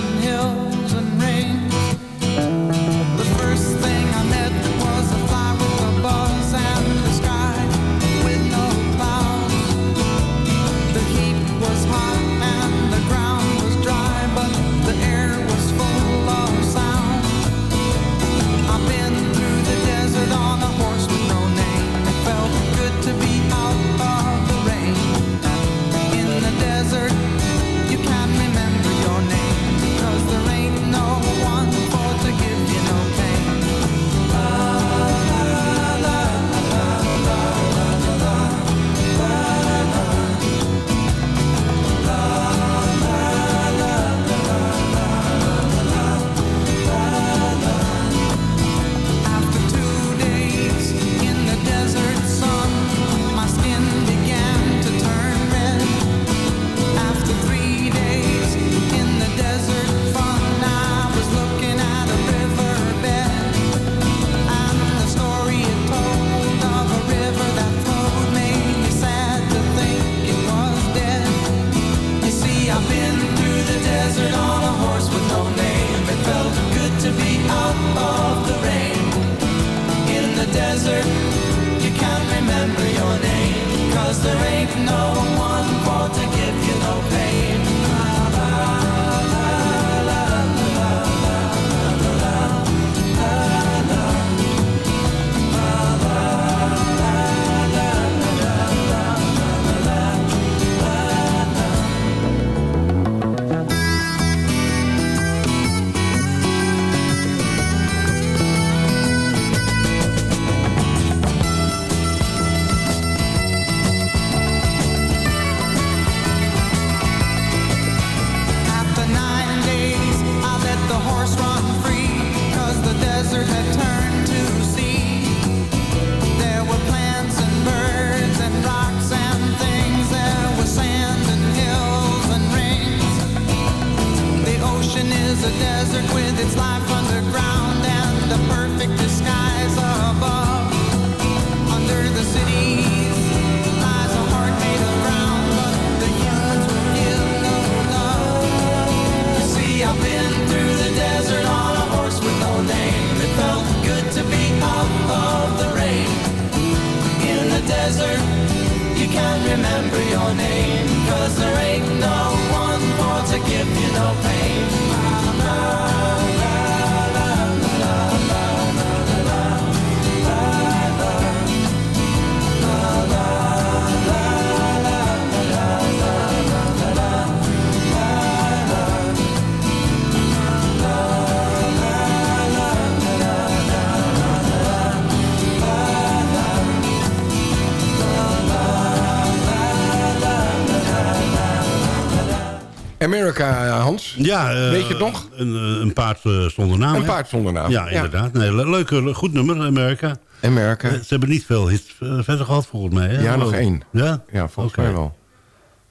Ja, eh, Weet je nog? Een, eh, een paard eh, zonder naam. Een paard zonder naam. Ja, inderdaad. Nee, leuk, goed nummer, Amerika. Amerika. Ze hebben niet veel hits verder gehad, volgens mij. Ja, nog één. Ja? Ja, volgens mij wel.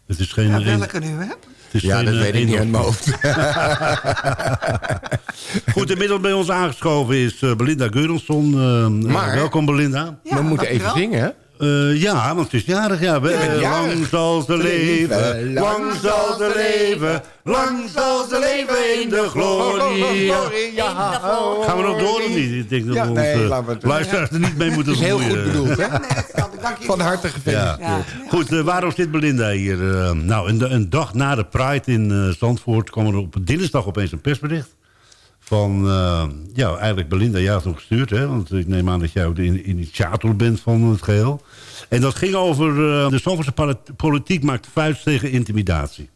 Het is geen, ja, welke nu, hè? ja, dat weet ik niet uit mijn hoofd. Goed, inmiddels bij ons aangeschoven is Belinda Geurlson. Uh, welkom Belinda. We moeten even zingen, hè? Eh, ja, want het is jarig, ja. We-. Lang zal ze leven, lang zal ze leven, lang zal ze leven in de glorie. Gaan we nog door of niet? Ik denk dat Ja, we nee, het- luisteraars er niet mee moeten is heel goed bedoeld, hè? Van harte Ja. gefeliciteerd. Goed, eh, waarom zit Belinda hier? Eh, nou, een, een dag na de Pride in eh, Zandvoort kwam er op dinsdag opeens een persbericht. Van, eh, ja, eigenlijk Belinda, jij had hem gestuurd, hè? Want ik neem aan dat jij ook de in- initiator bent van het geheel. En dat ging over eh, de Zandvoortse poli- politiek maakt vuist tegen intimidatie.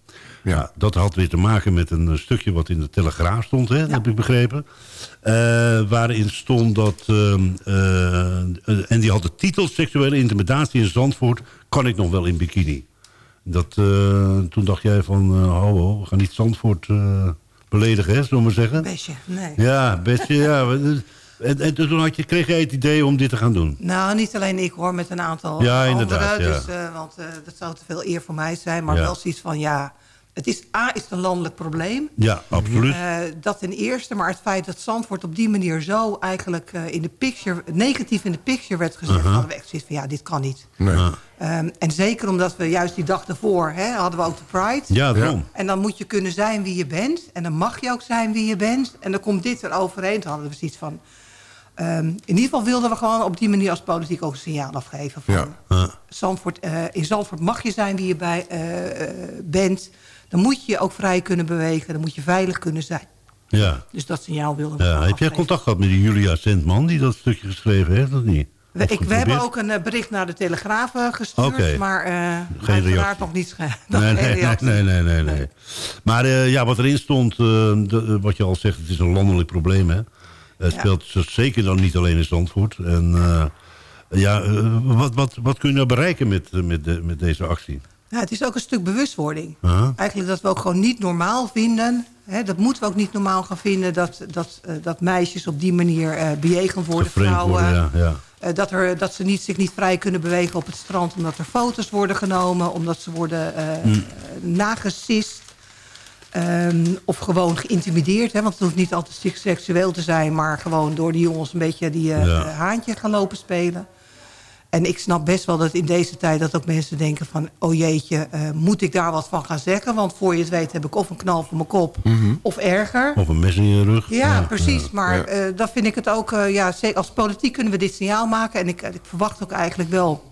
Ja. Ja, dat had weer te maken met een eh, stukje wat in de Telegraaf stond, hè, heb ik begrepen. Waarin stond dat, ehm, eh, eh, en die had de titel Seksuele intimidatie in Zandvoort, kan ik nog wel in bikini. Dat, toen dacht jij van, ho, ho, we gaan niet Zandvoort beledigen, hè, zullen we zeggen. Besje, nee. Ja, best, ja. En, en toen had je, kreeg jij het idee om dit te gaan doen. Nou, niet alleen ik hoor, met een aantal Ja, anderen. inderdaad, ja. Dus, eh, want eh, dat zou te veel eer voor mij zijn. Maar wel zoiets van, ja... Het is, A, is het een landelijk probleem. Ja, absoluut. Eh, dat ten eerste, maar het feit dat Zandvoort op die manier zo eigenlijk eh, in de picture, negatief in de picture werd gezet, Uh-huh. hadden we echt zoiets van ja, dit kan niet. Nee. Ehm, en zeker omdat we juist die dag ervoor hè, hadden we ook de Pride. Ja, daarom. En dan moet je kunnen zijn wie je bent. En dan mag je ook zijn wie je bent. En dan komt dit er overheen. Toen hadden we zoiets van... ehm, in ieder geval wilden we gewoon op die manier als politiek ook een signaal afgeven. Van, Ja. Zandvoort, eh, in Zandvoort mag je zijn wie je bij, bent. Dan moet je je ook vrij kunnen bewegen. Dan moet je veilig kunnen zijn. Ja. Dus dat signaal wilden we Ja, heb jij contact gehad met die Julia Sentman die dat stukje geschreven heeft, of niet? We, ik, we hebben ook een eh, bericht naar de Telegraaf eh, gestuurd. Oké. Maar eh Geen uiteraard nog niet. nog Nee, nee, nee, nee, nee, nee, nee. Maar ja, wat erin stond, de- wat je al zegt, het is een landelijk probleem. Hè? Het Ja. speelt zeker dan niet alleen in Zandvoort. En ja, wat, wat, wat kun je nou bereiken met, met, de- met deze actie? Ja, het is ook een stuk bewustwording. Eigenlijk dat we ook gewoon niet normaal vinden. Hè, dat moeten we ook niet normaal gaan vinden. Dat, dat, eh, dat meisjes op die manier eh bejegend worden. Vrouwen. worden, ja, ja. Eh, dat, er, dat ze niet, zich niet vrij kunnen bewegen op het strand. Omdat er foto's worden genomen. Omdat ze worden eh, nagesist. Ehm, of gewoon geïntimideerd. Hè, want het hoeft niet altijd sek- seksueel te zijn. Maar gewoon door die jongens een beetje die Ja. haantje gaan lopen spelen. En ik snap best wel dat in deze tijd dat ook mensen denken van... oh jeetje, eh, moet ik daar wat van gaan zeggen? Want voor je het weet heb ik of een knal voor mijn kop of erger. Of een mes in je rug. Ja, precies. ja. Maar eh, dan vind ik het ook... eh, ja, als politiek kunnen we dit signaal maken. En ik, ik verwacht ook eigenlijk wel...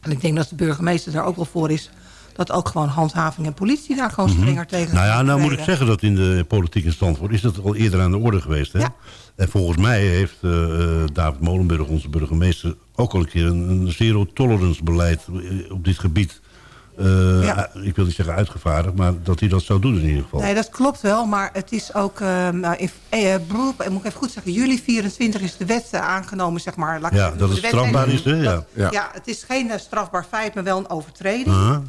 en ik denk dat de burgemeester daar ook wel voor is... dat ook gewoon handhaving en politie daar gewoon strenger tegen Nou ja, nou moet ik zeggen dat in de politiek in Stanford is dat al eerder aan de orde geweest. Hè? Ja. En volgens mij heeft David Molenburg, onze burgemeester, ook al een keer een, een zero tolerance beleid eh, op dit gebied. eh, Ja. Ik wil niet zeggen uitgevaardigd, maar dat hij dat zou doen in ieder geval. Nee, dat klopt wel, maar het is ook... eh, nou, in, eh, beroep, en moet ik even goed zeggen... juli 24 is de wet eh, aangenomen, zeg maar. laat Ja, dat het wet- strafbaar is, hè? Ja. Dat- Ja. ja. het is geen eh, strafbaar feit, maar wel een overtreding.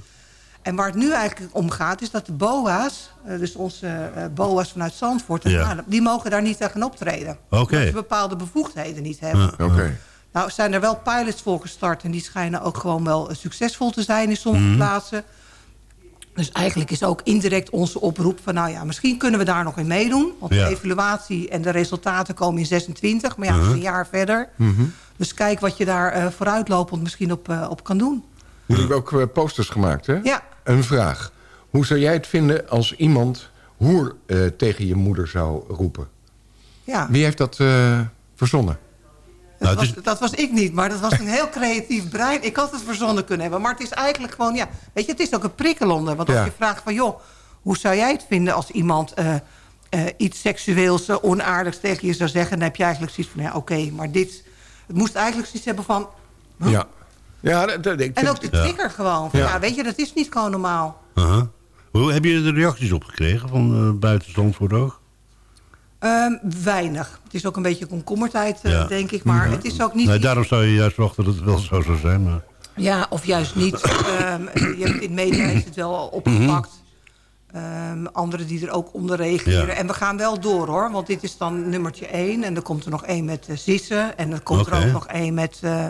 En waar het nu eigenlijk om gaat, is dat de BOA's... eh, dus onze eh, BOA's vanuit Zandvoort... Ja. Haarlem, die mogen daar niet tegen optreden. Oké. Omdat ze bepaalde bevoegdheden niet hebben. Ja. Oké. Nou zijn er wel pilots voor gestart... en die schijnen ook gewoon wel eh, succesvol te zijn in sommige Mhm. plaatsen. Dus eigenlijk is ook indirect onze oproep van... nou ja, misschien kunnen we daar nog in meedoen. Want Ja. de evaluatie en de resultaten komen in 26. Maar ja, dat is Uh-huh. een jaar verder. Mhm. Dus kijk wat je daar eh, vooruitlopend misschien op, eh, op kan doen. Jullie hebben ook posters gemaakt, hè? Ja. Een vraag. Hoe zou jij het vinden als iemand hoer tegen je moeder zou roepen? Ja. Wie heeft dat eh, Dat, Nou, het was, dat was ik niet, maar dat was een heel creatief brein. Ik had het verzonnen kunnen hebben. Maar het is eigenlijk gewoon, ja... Weet je, het is ook een prikkelonder. Want als Ja. je vraagt van, joh, hoe zou jij het vinden als iemand... eh, eh, iets seksueels, eh, onaardigs tegen je zou zeggen... dan heb je eigenlijk zoiets van, ja, oké, maar dit... Het moest eigenlijk zoiets hebben van... huh? Ja. Ja, dat, dat- ik En ook de trigger gewoon. Van, Ja. ja. weet je, dat is niet gewoon normaal. Aha. Hoe heb je de reacties opgekregen van eh buiten Zandvoort ook? Ehm, weinig. Het is ook een beetje komkommertijd, eh, Ja. denk ik. Maar het is ook niet... Nee, daarom zou je juist wachten dat het wel zo zou zijn. Maar... Ja, of juist niet. Ehm, je hebt in media is het wel al opgepakt. Ehm, anderen die er ook onder reageren. Ja. En we gaan wel door hoor. Want dit is dan nummertje één. En er komt er nog één met uh, Zissen. En er komt er ook nog één met... eh,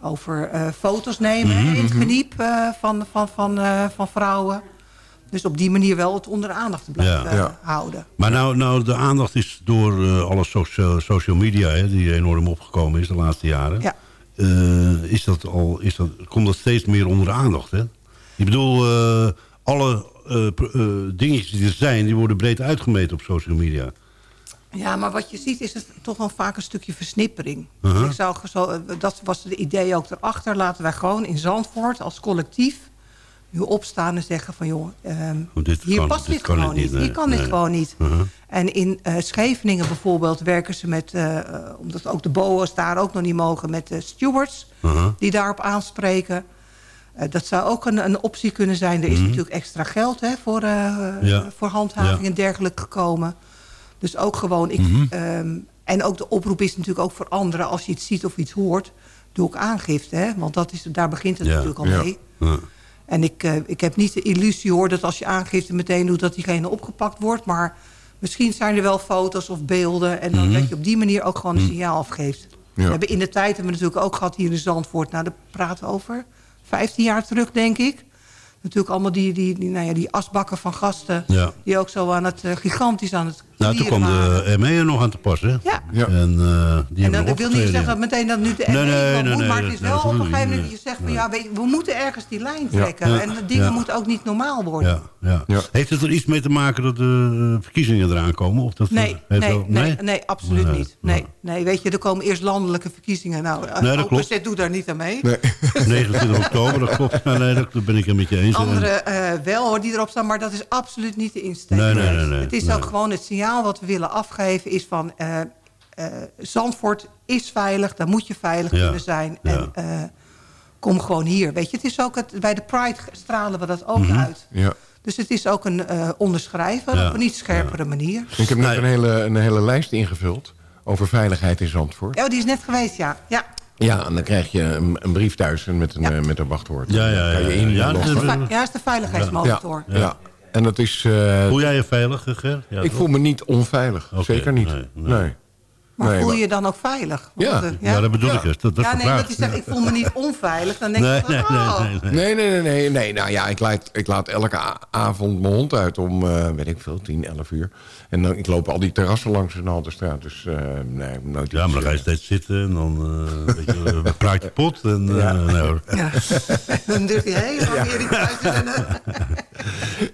over eh, foto's nemen Mhm, hè, in het geniep eh, van, van, van, eh, van vrouwen. Dus op die manier wel het onder de aandacht te blijven Ja. eh, Ja. houden. Maar nou, nou, de aandacht is door eh, alle social, social media... Hè, die enorm opgekomen is de laatste jaren... Ja. eh, is dat al, is dat, komt dat steeds meer onder de aandacht. Hè? Ik bedoel, eh, alle dingetjes die er zijn, die worden breed uitgemeten op social media. Ja, maar wat je ziet is het toch wel vaak een stukje versnippering. Uh-huh. Ik zou, zo, dat was de idee ook erachter. Laten wij gewoon in Zandvoort als collectief nu opstaan en zeggen van... joh, ehm, dit hier kan- past dit kan gewoon niet, niet. Hier kan dit gewoon niet. Uh-huh. En in eh, Scheveningen bijvoorbeeld werken ze met... eh, omdat ook de BOA's daar ook nog niet mogen... met de stewards Uh-huh. die daarop aanspreken. Eh, dat zou ook een, een optie kunnen zijn. Er is natuurlijk extra geld hè, voor. Ja. voor handhaving Ja. en dergelijke gekomen. Dus ook gewoon... Ik, ehm, en ook de oproep is natuurlijk ook voor anderen... als je iets ziet of iets hoort, doe ook aangifte. Hè? Want dat is, daar begint het Ja. natuurlijk al Ja. mee. En ik, eh, ik heb niet de illusie hoor dat als je aangifte meteen doet... dat diegene opgepakt wordt. Maar misschien zijn er wel foto's of beelden... en Mhm. dan dat je op die manier ook gewoon een signaal afgeeft. We hebben in de tijd hebben we natuurlijk ook gehad hier in Zandvoort... nou, daar praten we over 15 jaar terug, denk ik. Natuurlijk allemaal die, die, die, nou ja, die asbakken van gasten... Ja. die ook zo aan het, eh, gigantisch aan het Nou, toen kwam de ME er nog aan te passen. hè? Ja, Ja. En, eh, die en hebben dan, nog ik wil niet zeggen dat meteen dat nu de ME nee, nee, moet, nee, maar het is nee, wel op een gegeven moment dat je zegt van ja, weet je, we moeten ergens die lijn trekken. Ja. En de dingen Ja. moeten ook niet normaal worden. Ja, ja. Ja. Heeft het er iets mee te maken dat de eh, verkiezingen eraan komen? Of dat, Nee, heeft nee, nee, nee, absoluut Nee, niet. Nee, nee. nee, weet je, er komen eerst landelijke verkiezingen. Nou, Nee, dat klopt. doet daar niet aan mee. Nee. 29 oktober, dat klopt. Nee, dat dat ben ik het met je eens. Andere eh, wel hoor, die erop staan, maar dat is absoluut niet de insteek. Nee, nee, nee, nee, het is ook gewoon het signaal wat we willen afgeven is van... eh, eh, Zandvoort is veilig, daar moet je veilig Ja, kunnen zijn. ja. En eh, kom gewoon hier. Weet je, het is ook het, bij de Pride stralen we dat ook Mhm. uit. Ja. Dus het is ook een eh, onderschrijven Ja, op een iets scherpere manier. Ik heb net een hele, een hele lijst ingevuld over veiligheid in Zandvoort. Ja, die is net geweest, ja. ja. Ja, en dan krijg je een, een brief thuis met een, Ja. met een wachtwoord. Ja, ja, ja. Ja, dat is- Fi- Ja, is de veiligheidsmotor. ja, ja. En dat is... eh, Voel jij je veilig, Ger? Ja, ik toch? voel me niet onveilig. Zeker niet. nee, Nee. nee. Maar Nee, voel maar- je je dan ook veilig? Ja. Want, eh, Ja, dat bedoel Ja. ik eens. Dat, dat ja, nee, dat is zeggen, ik voel me niet onveilig. Dan denk Nee, ik van, nee, nee, oh. nee, nee. Nee, nee, nee, nee, nee. Nou ja, ik laat, ik laat elke avond mijn hond uit om, eh, weet ik veel, 10, 11 uur. En dan, ik loop al die terrassen langs de Halterstraat. Dus eh, nee, nooit Ja, maar dan ga je steeds zitten en dan eh, weet je, praat je pot. En, eh, Ja. nee, hoor. Ja. dan durf je heel lang weer niet thuis.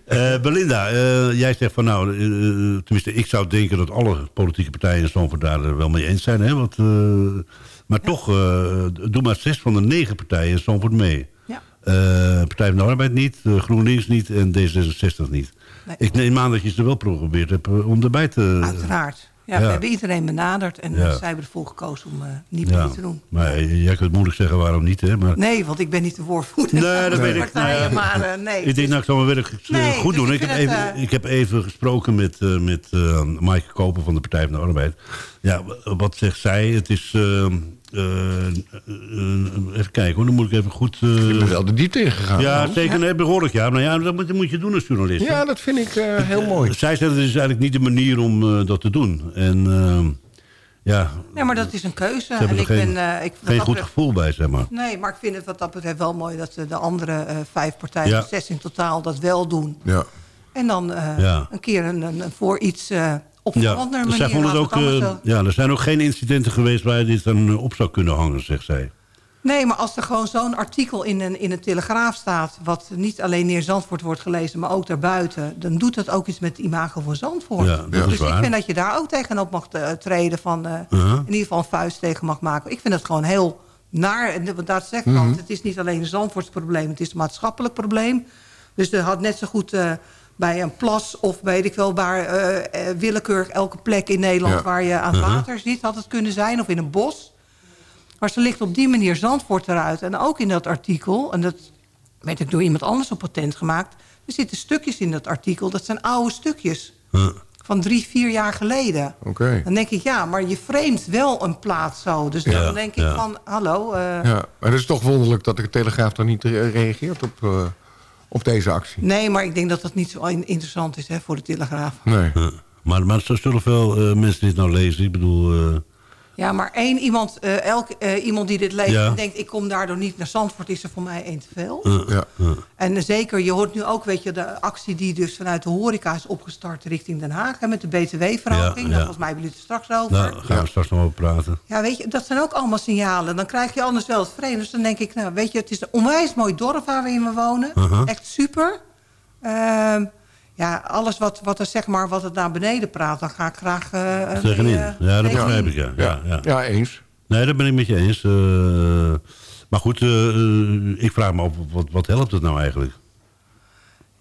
Eh, Belinda, eh, jij zegt van nou, tenminste ik zou denken dat alle politieke partijen in Zandvoort daar er wel mee eens zijn. Hè? Want, eh, maar toch, eh, doen maar zes van de negen partijen Zandvoort mee. Ja. Eh, Partij van de Arbeid niet, GroenLinks niet en D66 niet. Nee. Ik neem aan dat je ze wel geprobeerd hebt om erbij te... Uiteraard. Ja, Ja. We hebben iedereen benaderd en Ja. zij hebben ervoor gekozen om niet Ja, mee te doen. maar jij kunt moeilijk zeggen waarom niet, hè? Maar Nee, want ik ben niet de woordvoerder Nee, van dat de weet ik. maar nee. Ik denk, nou, ik zal mijn werk Nee, goed dus doen. ik Ik heb, het, even, ik heb even gesproken met, met Maaike Koper van de Partij van de Arbeid. Ja, wat zegt zij? Het is... eh, eh, eh, even kijken hoor, dan moet ik even goed... eh, Je bent wel de diepte ingegaan. ja, Hans. zeker. Nee, behoorlijk. Ja, maar ja, dat moet, dat moet je doen als journalist. hè. Ja, dat vind ik eh, heel mooi. Zij zegt, het is eigenlijk niet de manier om dat te doen. En eh, ja, Nee, maar dat is een keuze. En er ik geen- ben, eh, ik, geen goed gevoel bij, zeg maar. Nee, maar ik vind het wat dat betreft wel mooi dat de andere vijf partijen, Ja. zes in totaal, dat wel doen. Ja. En dan eh, Ja. een keer een, een, een voor iets eh op een Ja, andere manier. zij vond het laten ook, het eh, ja, er zijn ook geen incidenten geweest waar je dit dan eh, op zou kunnen hangen, zegt zij. Nee, maar als er gewoon zo'n artikel in een, in een Telegraaf staat... wat niet alleen neer Zandvoort wordt gelezen, maar ook daarbuiten... dan doet dat ook iets met het imago van Zandvoort. Ja, dat dus is ik vind dat je daar ook tegenop mag eh, treden... van Uh-huh. in ieder geval een vuist tegen mag maken. Ik vind het gewoon heel naar. Want daar zeg ik al, het is niet alleen een Zandvoorts probleem... het is een maatschappelijk probleem. Dus er had net zo goed... bij een plas of weet ik wel waar eh, eh, willekeurig elke plek in Nederland Ja. waar je aan Uh-huh. water zit, had het kunnen zijn. Of in een bos. Maar ze ligt op die manier Zandvoort eruit. En ook in dat artikel, en dat werd ook door iemand anders op patent gemaakt... er zitten stukjes in dat artikel, dat zijn oude stukjes. Huh. Van drie, vier jaar geleden. Oké. Dan denk ik, ja, maar je framet wel een plaats zo. Dus Ja, dan denk ik ja. van, hallo... eh, Ja, maar het is toch wonderlijk dat de Telegraaf dan niet reageert op, op deze actie. Nee, maar ik denk dat dat niet zo in- interessant is hè, voor de Telegraaf. Nee. Huh. Maar, maar zo zullen veel eh, mensen dit nou lezen? Ik bedoel, eh, Ja, maar één iemand, eh, elk, eh, iemand die dit leest Ja. en denkt... ik kom daardoor niet naar Zandvoort, is er voor mij één te veel. Ja. En eh, zeker, je hoort nu ook weet je, de actie die dus vanuit de horeca is opgestart richting Den Haag... Hè, met de btw-verhoging. Ja, Nou, volgens mij hebben jullie het er straks over. Nou, daar gaan we straks nog over praten. Ja, weet je, dat zijn ook allemaal signalen. Dan krijg je anders wel het vreemd. Dus dan denk ik, nou, weet je, het is een onwijs mooi dorp waar we in wonen. Echt super. Ehm, ja, alles wat, wat er zeg maar, wat het naar beneden praat, dan ga ik graag... eh, Ja, dat begrijp ik, ja. ja, ja. Ja, eens. Nee, dat ben ik met je eens. Eh, maar goed, ik vraag me af, wat, wat helpt het nou eigenlijk?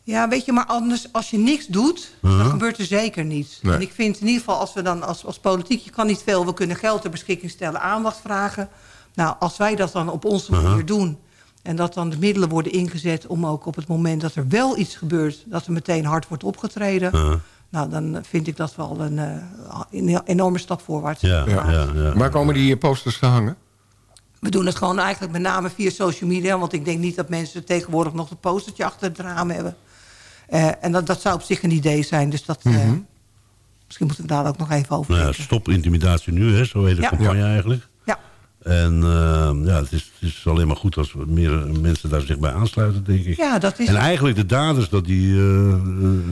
Ja, weet je, maar anders, als je niks doet, dan Uh-huh. gebeurt er zeker niets. Nee. En ik vind in ieder geval, als we dan als, als politiek, je kan niet veel, we kunnen geld ter beschikking stellen, aandacht vragen. Nou, als wij dat dan op onze Uh-huh. manier doen, en dat dan de middelen worden ingezet om ook op het moment dat er wel iets gebeurt, dat er meteen hard wordt opgetreden. Uh, Nou, dan vind ik dat wel een, eh, een enorme stap voorwaarts. ja, Ja. ja. Ja, Waar komen die posters te hangen? We doen het gewoon eigenlijk met name via social media. Want ik denk niet dat mensen tegenwoordig nog een postertje achter het raam hebben. Eh, en dat, dat zou op zich een idee zijn. Dus dat, eh, misschien moeten we daar ook nog even over Nou ja, stop intimidatie nu, hè, zo heet de Ja. campagne eigenlijk. Ja. En eh, ja, het is, het is alleen maar goed als meer mensen daar zich bij aansluiten, denk ik. ja, dat is En eigenlijk de daders, dat die eh, eh,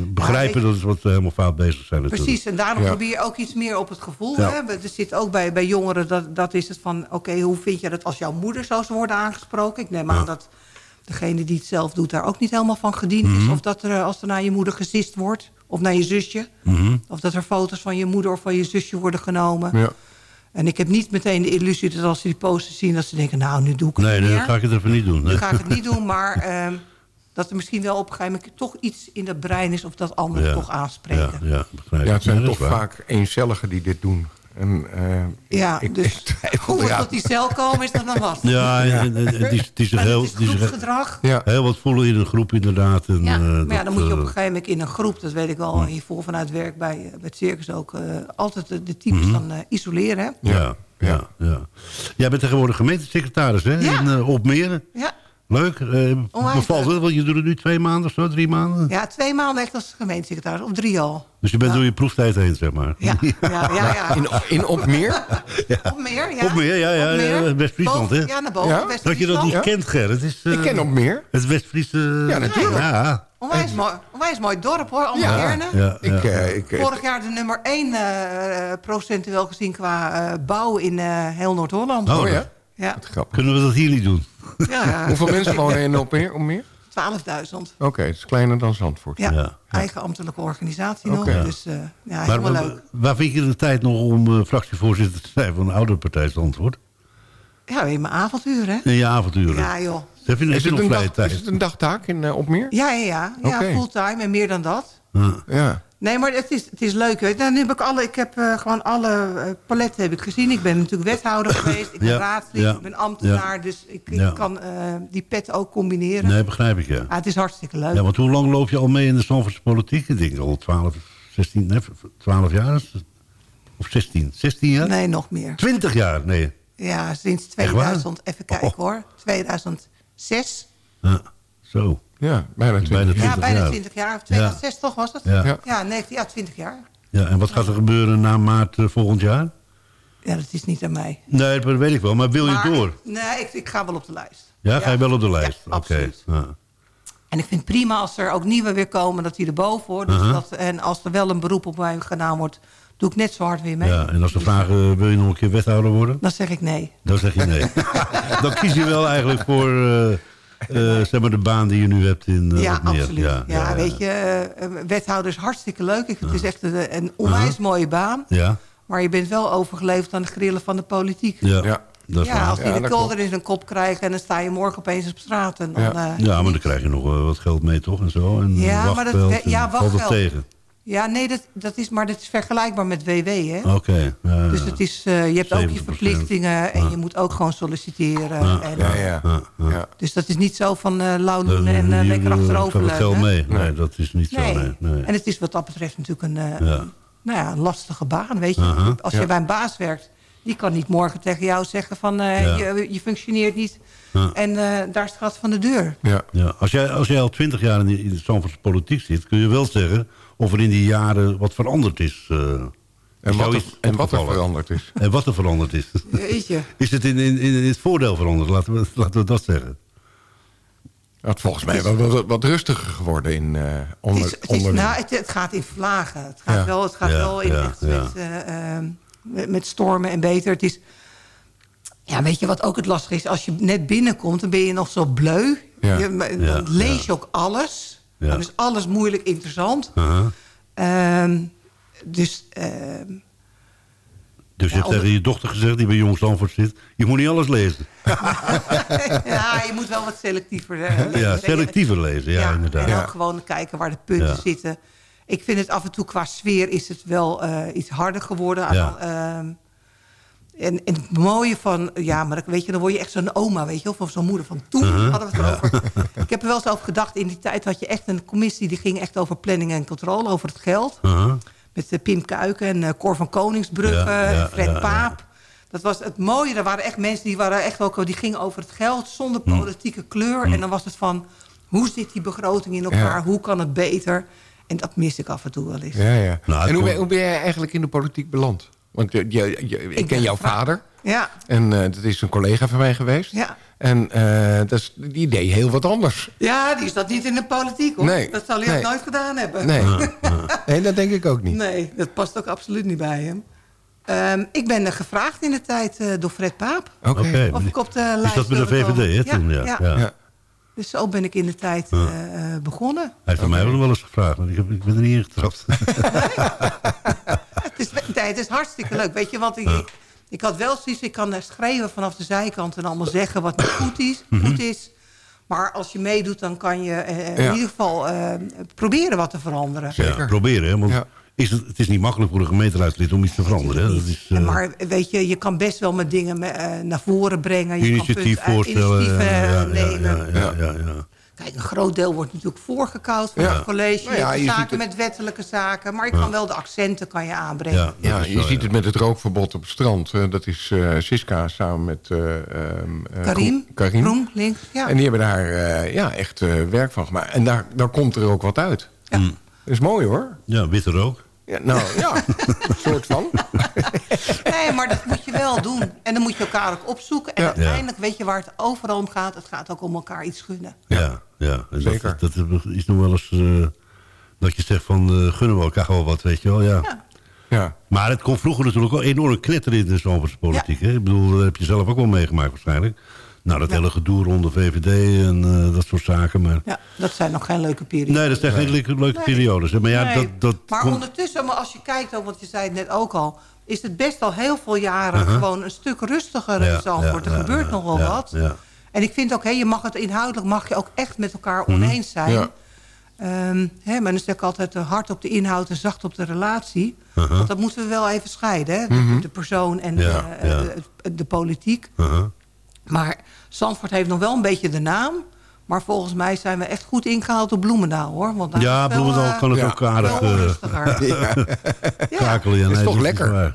begrijpen weet dat is wat we helemaal fout bezig zijn natuurlijk. Precies, en daarom Ja. probeer je ook iets meer op het gevoel. Ja. Hè? Er zit ook bij, bij jongeren, dat, dat is het van... oké, hoe vind je dat als jouw moeder zou worden aangesproken? Ik neem aan dat degene die het zelf doet... daar ook niet helemaal van gediend Mhm. is. Of dat er, eh, als er naar je moeder gesist wordt, of naar je zusje. Mhm. Of dat er foto's van je moeder of van je zusje worden genomen. Ja. En ik heb niet meteen de illusie dat als ze die posters zien... dat ze denken, nou, nu doe ik het Nee, niet nee, dan ga ik het even niet doen. Nu Nee. ga ik het niet doen, maar... ehm, dat er misschien wel op een gegeven moment toch iets in het brein is... of dat anderen Ja. toch aanspreken. Ja, ja, begrijp Ja, het zijn dat toch vaak eencelligen die dit doen. En, eh, Ja, ik, dus ik hoe we tot die cel komen is dat dan wat. Ja, en, en- en het is, het is En heel, het is het is groepsgedrag. Ja. heel wat voelen in een groep inderdaad. En, Ja, eh, maar ja, dan moet je op eh, een gegeven moment in een groep... dat weet ik wel hiervoor vanuit werk bij, bij het circus ook... eh, altijd de, de types dan eh, isoleren. Hè? Ja, ja, ja. Jij bent tegenwoordig gemeentesecretaris hè? Ja. in uh, Opmeren. Ja. Leuk. Uh, Onwijs bevalt het? Want je doet het nu twee maanden of zo, drie maanden. ja, twee maanden echt als gemeentesecretaris. Of drie al. Dus je bent Ja. door je proeftijd heen, zeg maar. Ja, ja, ja. ja. In, in Opmeer? Op meer, ja. Opmeer, ja, ja, ja, West-Friesland, Boven- hè? Ja, naar boven. Ja? West-Friesland. Dat je dat niet Ja. kent, Ger. Het is, eh, Ik ken Opmeer. Het West-Friese... Ja, natuurlijk. Ja, Onwijs mooi, onwijs mooi dorp, hoor. Allemaal Ja. Ik, eh, ik, Vorig jaar de nummer 1 procentueel gezien qua eh, bouw in eh, heel Noord-Holland. Oh ja? Ja. Kunnen we dat hier niet doen? ja, ja. Hoeveel mensen wonen in Opmeer? Opmeer? 12.000. Oké, het is kleiner dan Zandvoort. Ja, Ja. eigen ambtelijke organisatie nog. Dus eh, ja, Maar helemaal leuk. waar vind je de tijd nog om eh, fractievoorzitter te zijn van de oude partij Zandvoort? Ja, in mijn avontuur, hè? In je avonturen. Ja, joh. Heb je, Is het, nog een vrije dag, tijd? is het een dagtaak in uh, Opmeer? Ja, ja, ja. ja Oké. fulltime en meer dan dat. Ja. Ja. Nee, maar het is, het is leuk. Weet je. Nou, nu heb ik, alle, ik heb eh, gewoon alle eh, paletten heb ik gezien. Ik ben natuurlijk wethouder geweest. Ik ben Ja, raadslid. ja, Ik ben ambtenaar. Dus ik, kan eh, die pet ook combineren. Nee, begrijp ik, ja. Ah, het is hartstikke leuk. Ja, want hoe lang loop je al mee in de Zandvoortse politiek? Ik denk al 12, 16, nee, 12 jaar? Of 16? 16 jaar? Nee, nog meer. 20 jaar? Nee. Ja, sinds Echt waar? 2000. Even kijken Oh. hoor. 2006. Ja, zo. Ja, bijna 20 Bijna Ja, 20 bijna jaar. 20 jaar. Of 2006 toch was het? Ja. Ja. Ja, 19, ja 20 jaar. Ja, en wat gaat er gebeuren na maart eh, volgend jaar? Ja, dat is niet aan mij. Nee, dat weet ik wel. Maar wil je Maar- door? Nee, ik, ik ga wel op de lijst. Ja, ga je wel op de lijst? Ja. Ja. En ik vind het prima als er ook nieuwe weer komen, dat die erboven hoor. Dus Uh-huh. dat, en als er wel een beroep op mij gedaan wordt, doe ik net zo hard weer mee. ja, en als ze vragen, eh, wil je nog een keer wethouder worden? Dan zeg ik nee. Dan zeg je nee. Dan kies je wel eigenlijk voor eh, eh, zeg maar de baan die je nu hebt in eh, ja, absoluut. Ja, weet je, eh, wethouder is hartstikke leuk. Ik, het is echt een, een onwijs mooie baan. Ja, Maar je bent wel overgeleverd aan de grillen van de politiek. ja, Ja. dat is Ja, als die Ja, de kolder in zijn kop krijgen... en dan sta je morgen opeens op straat. En dan, Ja. eh, Ja, maar dan krijg je nog wat geld mee, toch? En zo. En Ja, ja, maar dat- ja, wachtgeld. tegen. Ja, nee, dat, dat is, maar dat is vergelijkbaar met WW, hè? Oké. ja, Dus het is, eh, je hebt ook je 70%. verplichtingen en je moet ook gewoon solliciteren. Ja. En, Ja, ja. Ja, ja. ja. Dus dat is niet zo van eh lauw doen en hier, lekker achterover het geld leunen. mee. Nee, dat is niet Nee. zo. Nee, nee. En het is wat dat betreft natuurlijk een, eh, Ja. nou ja, een lastige baan. Weet je? Als je Ja. bij een baas werkt, die kan niet morgen tegen jou zeggen van eh, Ja. je, je functioneert niet. Ja. En eh, daar is het gat van de deur. ja. Ja, als, jij, als jij al twintig jaar in de, in de Zandvoortse politiek zit... kun je wel zeggen of er in die jaren wat veranderd is. eh, En Is wat, er, en wat er veranderd is. En wat er veranderd is. Weet je. Is het in, in, in het voordeel veranderd? Laten we, laten we dat zeggen. Het volgens mij wel wat, wat rustiger geworden in eh Het, onder, is, het, is, nou, het, het gaat in vlagen. Het gaat Ja. wel, het gaat Ja, wel in, ja, echt ja. Met, eh, ehm, met, met stormen en beter. Het is, ja, weet je wat ook het lastige is? Als je net binnenkomt, dan ben je nog zo bleu. Ja. Je, dan Ja, lees ja. je ook alles. Ja. Dan is alles moeilijk interessant. Uh-huh. Ehm, dus ehm, Dus je hebt tegen je dochter gezegd, die bij Jong Zandvoort zit... je moet niet alles lezen. ja, je moet wel wat selectiever lezen. Ja, selectiever lezen, ja, inderdaad. En Ja. ook gewoon kijken waar de punten Ja. zitten. Ik vind het af en toe qua sfeer is het wel eh, iets harder geworden. Ja. En, en het mooie van, ja, maar dan- weet je, dan word je echt zo'n oma, weet je, of zo'n moeder van toen Uh-huh. hadden we het erover. Ik heb er wel eens over gedacht, in die tijd had je echt een commissie die ging echt over planning en controle, over het geld. Uh-huh. Met uh, Pim Kuiken en eh, Cor van Koningsbrugge, Ja, ja, en Fred ja, ja. Paap. Dat was het mooie. Er waren echt mensen die waren echt ook, die gingen over het geld zonder Hm. politieke kleur. En dan was het van, hoe zit die begroting in elkaar? Ja. Hoe kan het beter? En dat mis ik af en toe wel eens. Ja, ja. Nou, en hoe ben, hoe ben jij eigenlijk in de politiek beland? Want je, je, je- ik, ben ken jouw vader. Ja, En eh, dat is een collega van mij geweest. ja. En eh, dat is, die deed heel wat anders. ja, die zat niet in de politiek hoor. Nee, Dat zal hij nee. ook nooit gedaan hebben. Nee. nee, dat denk ik ook niet. Nee, dat past ook absoluut niet bij hem. Ehm, ik ben gevraagd in de tijd eh, door Fred Paap. Oké. Oké. Of ik op de lijst Is dat met de. VVD, hè, toen? Ja, ja. ja. Ja. Dus zo ben ik in de tijd eh, eh, begonnen. Hij heeft van mij ook nog wel eens gevraagd, maar ik, heb, ik ben er niet ingetrapt. Het is, nee, het is hartstikke leuk. Weet je, want ik, ik, ik had wel zoiets... Ik kan schreeuwen vanaf de zijkant en allemaal zeggen wat niet goed is. Mhm. Goed is. Maar als je meedoet, dan kan je eh, in Ja. ieder geval eh, proberen wat te veranderen. Zeker. Ja, proberen, hè, want Ja. Is het, het is niet makkelijk voor een gemeenteraadslid om iets te veranderen. Hè. Dat is, Ja, eh, maar weet je, je kan best wel met dingen eh, naar voren brengen. Je initiatief kan eh, voorstellen. initiatieven ja, ja, nemen. ja, ja, ja, ja. Kijk, een groot deel wordt natuurlijk voorgekoud van Ja. het college. Nou ja, ziet zaken het- met wettelijke zaken. Maar je kan wel de accenten kan je aanbrengen. Ja, je zo, ziet ja. het met het rookverbod op het strand. Eh, dat is eh, Siska samen met eh, ehm, eh, Karim, Karim. Groen, links. Ja. En die hebben daar eh, ja, echt eh, werk van gemaakt. En daar, daar komt er ook wat uit. Ja. Dat is mooi hoor. Ja, witte rook. Ja, nou ja, een soort van. Nee, maar dat moet je wel doen. En dan moet je elkaar ook opzoeken. En Ja. uiteindelijk weet je waar het overal om gaat. Het gaat ook om elkaar iets gunnen. Ja, ja. En Zeker. Dat, dat is nog wel eens eh, dat je zegt van eh, gunnen we elkaar wel wat, weet je wel. Ja. Ja. Ja. Maar het kon vroeger natuurlijk ook enorm knetteren in de Zandvoortse politiek. Hè? Ik bedoel, dat heb je zelf ook wel meegemaakt waarschijnlijk. Nou, dat Ja. hele gedoe rond de VVD en eh, dat soort zaken. Maar... Ja, dat zijn nog geen leuke periodes. Nee, dat zijn geen leuke, leuke Nee. periodes. Maar ja, Nee, dat, dat maar komt- ondertussen, maar als je kijkt ook, want je zei het net ook al... is het best al heel veel jaren gewoon een stuk rustiger Ja, in Zandvoort. ja, er ja, gebeurt ja, nog wel ja, wat. ja. En ik vind ook, hè, je mag het inhoudelijk mag je ook echt met elkaar Mhm. oneens zijn. Ja. Ehm, hè, maar dan ik altijd hard op de inhoud en zacht op de relatie. Want dat moeten we wel even scheiden. Hè? De, de persoon en Mhm. Ja, eh, ja. De, de politiek. Maar Zandvoort heeft nog wel een beetje de naam. Maar volgens mij zijn we echt goed ingehaald op Bloemendaal, hoor. Want daar Ja, is wel, Bloemendaal eh, kan het ja, ook aardig eh, rustiger. Ja, kakelen. Ja, Is nee, toch dat lekker? Ja.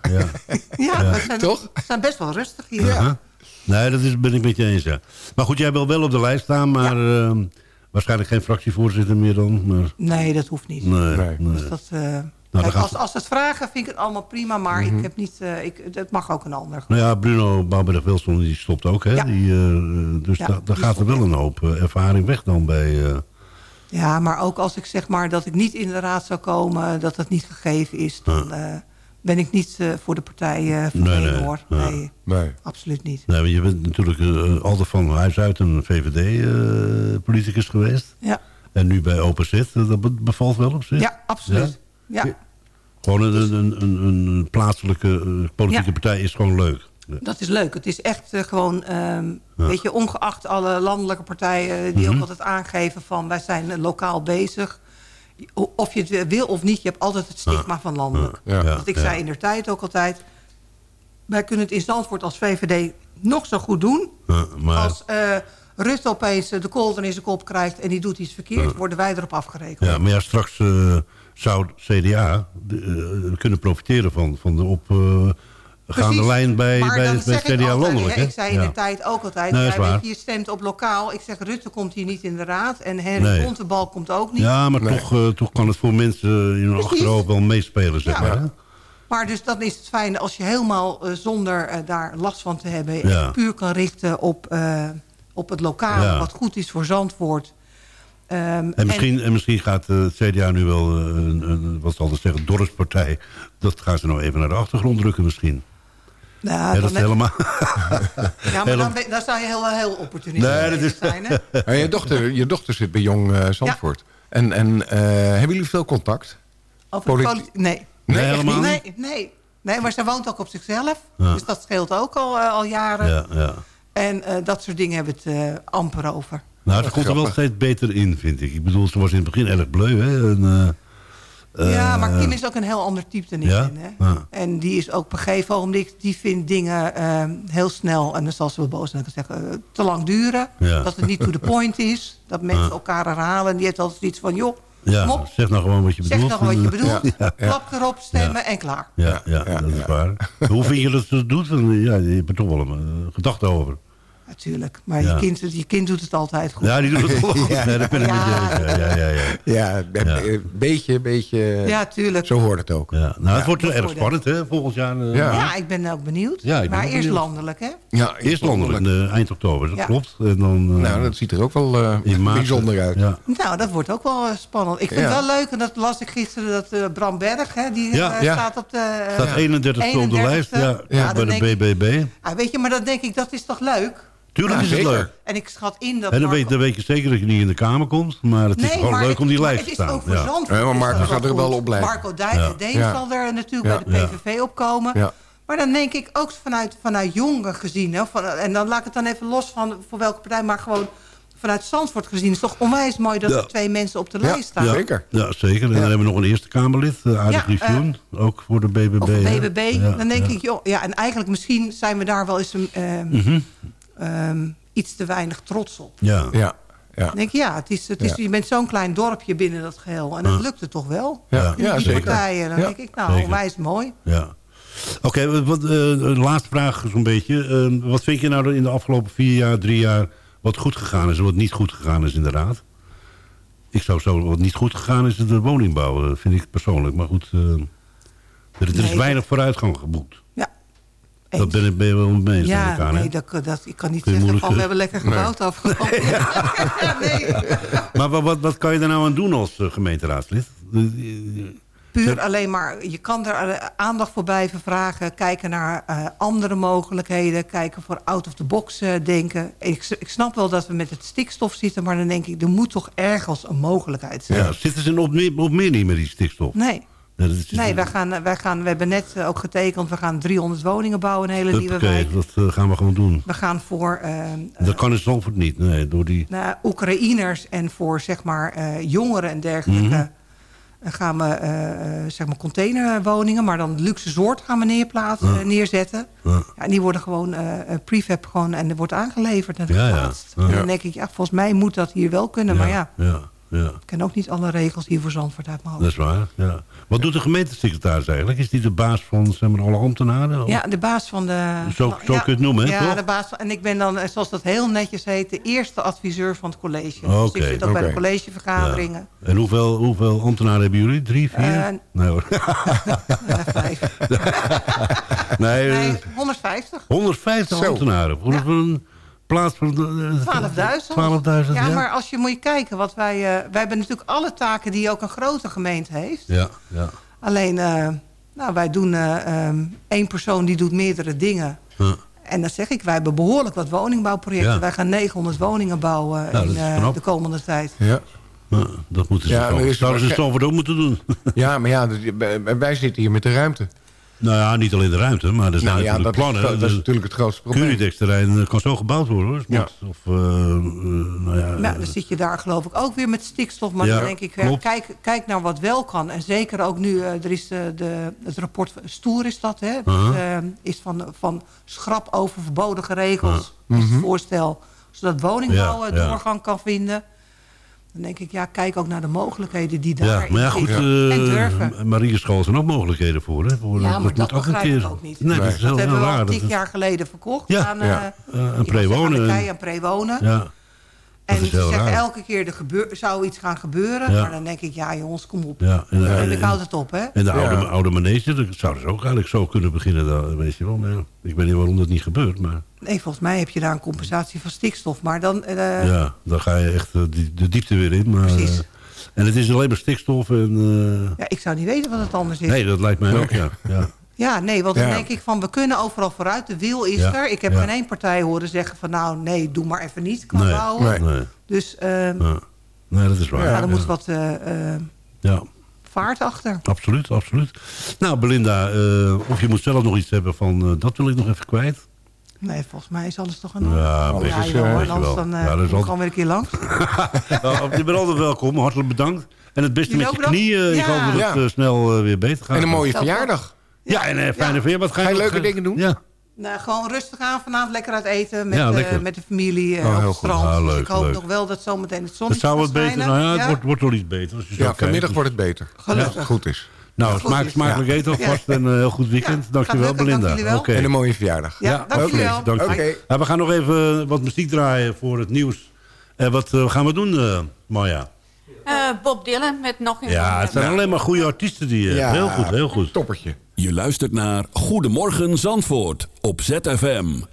ja, we zijn, Toch? we zijn best wel rustig hier. Uh-huh. Nee, dat is, ben ik met je eens, ja. Maar goed, jij wil wel op de lijst staan, maar ehm, waarschijnlijk geen fractievoorzitter meer dan. Maar, Nee, dat hoeft niet. nee, Nee. nee. Dus dat, kijk, gaat- als, als ze het vragen, vind ik het allemaal prima. Maar ik heb niet, eh, ik, het mag ook een ander. Nou ja, Bruno Bouwberg-Wilson die stopt ook, hè? Ja. Die, eh, dus Ja, daar gaat er wel een hoop eh, ervaring weg dan bij... eh, Ja, maar ook als ik zeg maar dat ik niet in de raad zou komen... dat dat niet gegeven is, dan eh, ben ik niet eh, voor de partij eh verleden, nee. hoor. Ja. Nee, Nee. absoluut niet. nee, want je bent natuurlijk altijd van huis uit een VVD-politicus geweest. Ja, En nu bij OPZ, eh, dat be- bevalt wel op zich? ja absoluut. Ja. Gewoon een, een, een, een plaatselijke eh, politieke Ja. partij is gewoon leuk. Ja. Dat is leuk. Het is echt eh, gewoon, ehm, weet je, ongeacht alle landelijke partijen Mhm. die ook altijd aangeven van wij zijn lokaal bezig. Of je het wil of niet, je hebt altijd het stigma van landelijk. Ja. Ja, Want ik ja. zei in der tijd ook altijd, wij kunnen het in Zandvoort als VVD nog zo goed doen. Ja, maar, Als eh, Rutte opeens de kolder in zijn kop krijgt en die doet iets verkeerd, worden wij erop afgerekend. ja, maar ja, straks zou CDA de, eh, kunnen profiteren van, van de opgaande Precies. lijn bij, maar bij, CDA landelijk. hè? Ik zei in Ja. de tijd ook altijd, Nee, ja, je, stemt op lokaal. Ik zeg, Rutte komt hier niet in de raad en Henry Nee. Bontebal komt ook niet. Ja, maar toch, eh, toch kan het voor mensen in hun achterhoofd wel meespelen, zeg Ja. maar. hè? Maar dus dan is het fijn als je helemaal eh, zonder daar last van te hebben... Puur kan richten op, eh, op het lokale, Ja. wat goed is voor Zandvoort. Ehm, En misschien, en misschien gaat eh, het CDA nu wel, eh, een, een, wat zal dat zeggen, dorpspartij. Dat gaan ze nou even naar de achtergrond drukken misschien. nou, Ja, dat is helemaal... ja, maar dan, dan zou je heel, heel opportunistisch Nee, dat is- zijn. Hè? Je, dochter, je dochter zit bij Jong eh, Zandvoort. En, en hebben jullie veel contact? Over nee. Nee, echt helemaal niet? Nee, nee. Nee, maar ze woont ook op zichzelf. Ja. Dus dat scheelt ook al, al jaren. Ja, ja. En dat soort dingen hebben we het amper over. Nou, ze komt er wel steeds beter in, vind ik. Ik bedoel, ze was in het begin erg bleu, hè. En, eh, ja, eh, maar Kim is ook een heel ander type dan ik Ja? ben. Hè? Ja. En die is ook op een gegeven ogenblik... die vindt dingen eh, heel snel... en dan zal ze wel boos zijn zeggen... eh, te lang duren. Ja. Dat het niet to the point is. Dat mensen elkaar herhalen. En die heeft altijd zoiets van... joh, ja, kom op, zeg nou gewoon wat je zeg bedoelt. nog wat je bedoelt. Ja. Klap erop, stemmen en klaar. Ja, ja, Ja, dat is ja. waar. Hoe vind je dat ze dat doet? Ja, je hebt er toch wel een gedachte over. Natuurlijk. Maar Ja. je, kind, je kind doet het altijd goed. Ja, die doet het wel. Ja. Nee, dat ben ik Ja. met je eens. Ja, ja, ja. een beetje, beetje... Ja, tuurlijk. Zo hoort het ook. Ja, nou, het wordt dat erg spannend, hè, volgend jaar. eh, Ja. Ja, ik ben ook benieuwd. Ja, ik ben maar ook eerst benieuwd. landelijk, hè? Ja, Eerst landelijk, eh, eind oktober, dat Ja. klopt. En dan, eh, Nou, dat ziet er ook wel eh, bijzonder uit. Ja. Nou, dat wordt ook wel spannend. Ik vind Ja. het wel leuk, en dat las ik gisteren, dat eh, Bram Berg, hè, die Ja, ja. staat op de... eh, Staat 31 op de 31ste. lijst, ja, bij de BBB. ah, weet je, maar dan denk ik, dat is toch leuk? Tuurlijk Ja, is het zeker. leuk. En ik schat in dat... En dan weet, dan weet je zeker dat je niet in de Kamer komt. Maar het is gewoon leuk het- om die lijst te Het is staan. ook voor Ja. Maar Marco dat gaat er wel op blijven. Marco Dijn Ja. Zal er natuurlijk Ja. bij de Ja. PVV opkomen. Ja. Maar dan denk ik ook vanuit, vanuit jongeren gezien... Hè, van, en dan laat ik het dan even los van voor welke partij... maar gewoon vanuit Zandvoort gezien... is toch onwijs mooi dat Ja. er twee mensen op de Ja. lijst staan. Ja, Zeker. Ja, zeker. En dan hebben we nog een Eerste Kamerlid, uh, Aardig Ja, Rivioen. ook voor de BBB. Of? BBB. Ja, dan denk ja. ik, joh, ja, en eigenlijk misschien zijn we daar wel eens een, ehm, Mhm. Ehm, iets te weinig trots op. Ja. Ja, ja. Dan denk ja, het is, het is, Ja. je bent zo'n klein dorpje binnen dat geheel. En dat lukt het toch wel? Ja, Ja. ja, Die zeker. partijen, dan Ja. denk ik, nou, onwijs mooi. ja. Oké, wat- wat, eh, laatste vraag zo'n beetje. Eh, wat vind je nou in de afgelopen vier jaar, drie jaar... wat goed gegaan is en wat niet goed gegaan is in de Raad? Ik zou zo, wat niet goed gegaan is de woningbouw, eh, vind ik persoonlijk. Maar goed, eh, er, er is Nee, weinig vooruitgang geboekt. Ja. Dat ben, ik- ben je wel mee eens met Ja, elkaar, nee, dat, dat, ik kan niet zeggen moeilijk, van we hebben lekker gebouwd afgelopen jaar. nee. Maar wat, wat, wat kan je daar nou aan doen als eh, gemeenteraadslid? Puur alleen maar, je kan er eh, aandacht voor blijven vragen. Kijken naar eh, andere mogelijkheden. Kijken voor out of the box eh, denken. Ik, ik snap wel dat we met het stikstof zitten. Maar dan denk ik, er moet toch ergens een mogelijkheid zijn. Ja, zitten ze op meer, op meer niet met die stikstof? Nee. Ja, dat is- Nee, wij gaan, wij gaan, we hebben net eh, ook getekend. We gaan 300 woningen bouwen, een hele nieuwe Huppakee, wijk. dat eh, gaan we gewoon doen. We gaan voor eh, Dat kan in Zandvoort niet, nee, door die... nou, Oekraïners en voor zeg maar jongeren en dergelijke... Mhm. gaan we zeg maar containerwoningen, maar dan luxe soort gaan we neerplaatsen, neerzetten. Ja. Ja, en die worden gewoon eh, prefab gewoon en er wordt aangeleverd en Ja, ja. geplaatst. Ja. En dan denk ik, ja, volgens mij moet dat hier wel kunnen. Maar ja, ja, ja, ik ken ook niet alle regels hier voor Zandvoort uit mijn dat hoofd. is waar. Ja. Wat doet de gemeentesecretaris eigenlijk? Is die de baas van zeg maar, alle ambtenaren? Ja, de baas van de... Zo- van- zo ja, kun je het noemen, hè, Ja, toch? de baas van, en ik ben dan, eh, zoals dat heel netjes heet, de eerste adviseur van het college. Oké, dus ik zit ook bij de oké. collegevergaderingen. En hoeveel, hoeveel ambtenaren hebben jullie? Drie, vier? Eh, nee hoor. Eh, vijf. nee, eh, Nee, 150. 150 Zo. ambtenaren. Voor Ja. een plaats van... eh, 12.000. 12.000, ja, ja. maar als je moet je kijken, wat wij, eh, wij hebben natuurlijk alle taken die ook een grote gemeente heeft. Ja, ja. Alleen, eh, nou, wij doen eh, ehm, één persoon die doet meerdere dingen. Ja. En dan zeg ik, wij hebben behoorlijk wat woningbouwprojecten. Ja. wij gaan 900 woningen bouwen dat in eh, de komende tijd. Ja. Ja, dat moeten ze Ja, Zouden ze Stamford ook moeten doen. ja, maar ja, wij zitten hier met de ruimte. Nou ja, niet alleen de ruimte, maar er zijn Nou ja, natuurlijk dat is, plannen. dat is De natuurlijk het grootste probleem. Curidex-terrein eh, kan zo gebouwd worden hoor. Ja. Of, eh, eh, nou ja, Nou, dan zit je daar geloof ik ook weer met stikstof. Maar Ja, dan denk ik, kijk, kijk naar wat wel kan. En zeker ook nu, er is de, de, het rapport, van- Stoer is dat, hè? Dus, Uh-huh. is van, van schrap over verbodige regels. Uh-huh. is het voorstel. Zodat woningbouw Ja, ja. doorgang kan vinden. Dan denk ik, ja, kijk ook naar de mogelijkheden die daar ja, maar ja, goed, zitten. eh en durven. Marieschool zijn ook mogelijkheden voor. Hè? voor Ja, maar moet dat ook een keer. ik ook niet. Nee, dat is Nee. heel, Dat hebben we al tien Dat jaar geleden verkocht Ja, aan, wou zeggen aan prewonen. de kei en prewonen. Ja, En ze raar. elke keer er gebeur, zou iets gaan gebeuren. Ja. Maar dan denk ik, ja jongens, kom op. Ja, en, En, en- ik houd het op, hè. En de oude, oude manege, dat zouden ze ook eigenlijk zo kunnen beginnen. Dan, weet je wel. Maar ja, ik weet niet waarom dat niet gebeurt. Maar Nee, volgens mij heb je daar een compensatie van stikstof. Maar dan... eh, ja, dan ga je echt eh, die, de diepte weer in. Maar, Precies. eh, en het is alleen maar stikstof. En, eh, ja, ik zou niet weten wat het anders is. nee, dat lijkt mij ook, ja. ja. Ja, nee, want dan Ja. denk ik van, we kunnen overal vooruit. De wil is Ja, er. Ik heb ja. geen één partij horen zeggen van, nou, nee, doe maar even niet qua Nee, bouwen. nee. Nee, Dus ehm ja. nee, dat is waar. ja, er moet wat eh, eh, Ja, vaart achter. absoluut, absoluut. Nou, Belinda, eh, of je moet zelf nog iets hebben van... eh, dat wil ik nog even kwijt. Nee, volgens mij is alles toch een Ja, ja, joh, hoor, anders wel. dan Ja, dat is kom ik altijd- gewoon weer een keer langs. Nou, je bent altijd welkom, hartelijk bedankt. En het beste Jullie met je knieën. Ik hoop dat het Ja. snel weer beter gaat. En een mooie verjaardag. Ja, en een fijne Ja. veer. Wat ga je, Ga je nog, leuke eh, dingen doen? Ja. Nou, gewoon rustig aan vanavond, lekker uit eten met, Ja, eh, met de familie eh, Oh, op heel het strand. Ah, Dus leuk, ik hoop leuk. nog wel dat zometeen het Het zonnetje zou gaat wat beter. schijnen. Nou ja, het Ja? wordt, wordt wel iets beter. Als je zo Ja, kijkt. vanmiddag wordt het beter. Gelukkig. Als het goed is. Nou, smaak, smakelijk Ja. eten alvast Ja. en een heel goed weekend. Ja, Dankjewel, Belinda. dank jullie wel. Oké. En een mooie verjaardag. Ja, dank jullie wel. dank je. Oké. Nou, we gaan nog even wat muziek draaien voor het nieuws. En wat eh, gaan we doen, eh Maya? Eh, Bob Dylan met nog een Ja, het zijn alleen maar goede artiesten die... eh, heel goed, heel goed. Toppertje. Je luistert naar Goedemorgen Zandvoort op ZFM.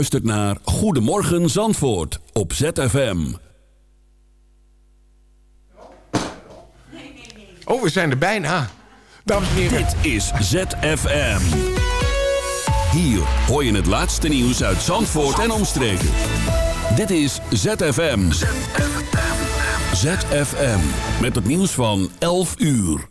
Luistert naar Goedemorgen Zandvoort op ZFM. Oh, we zijn er bijna. Dames en heren. Dit is ZFM. Hier hoor je het laatste nieuws uit Zandvoort en omstreken. Dit is ZFM. ZFM. Met het nieuws van 11 uur.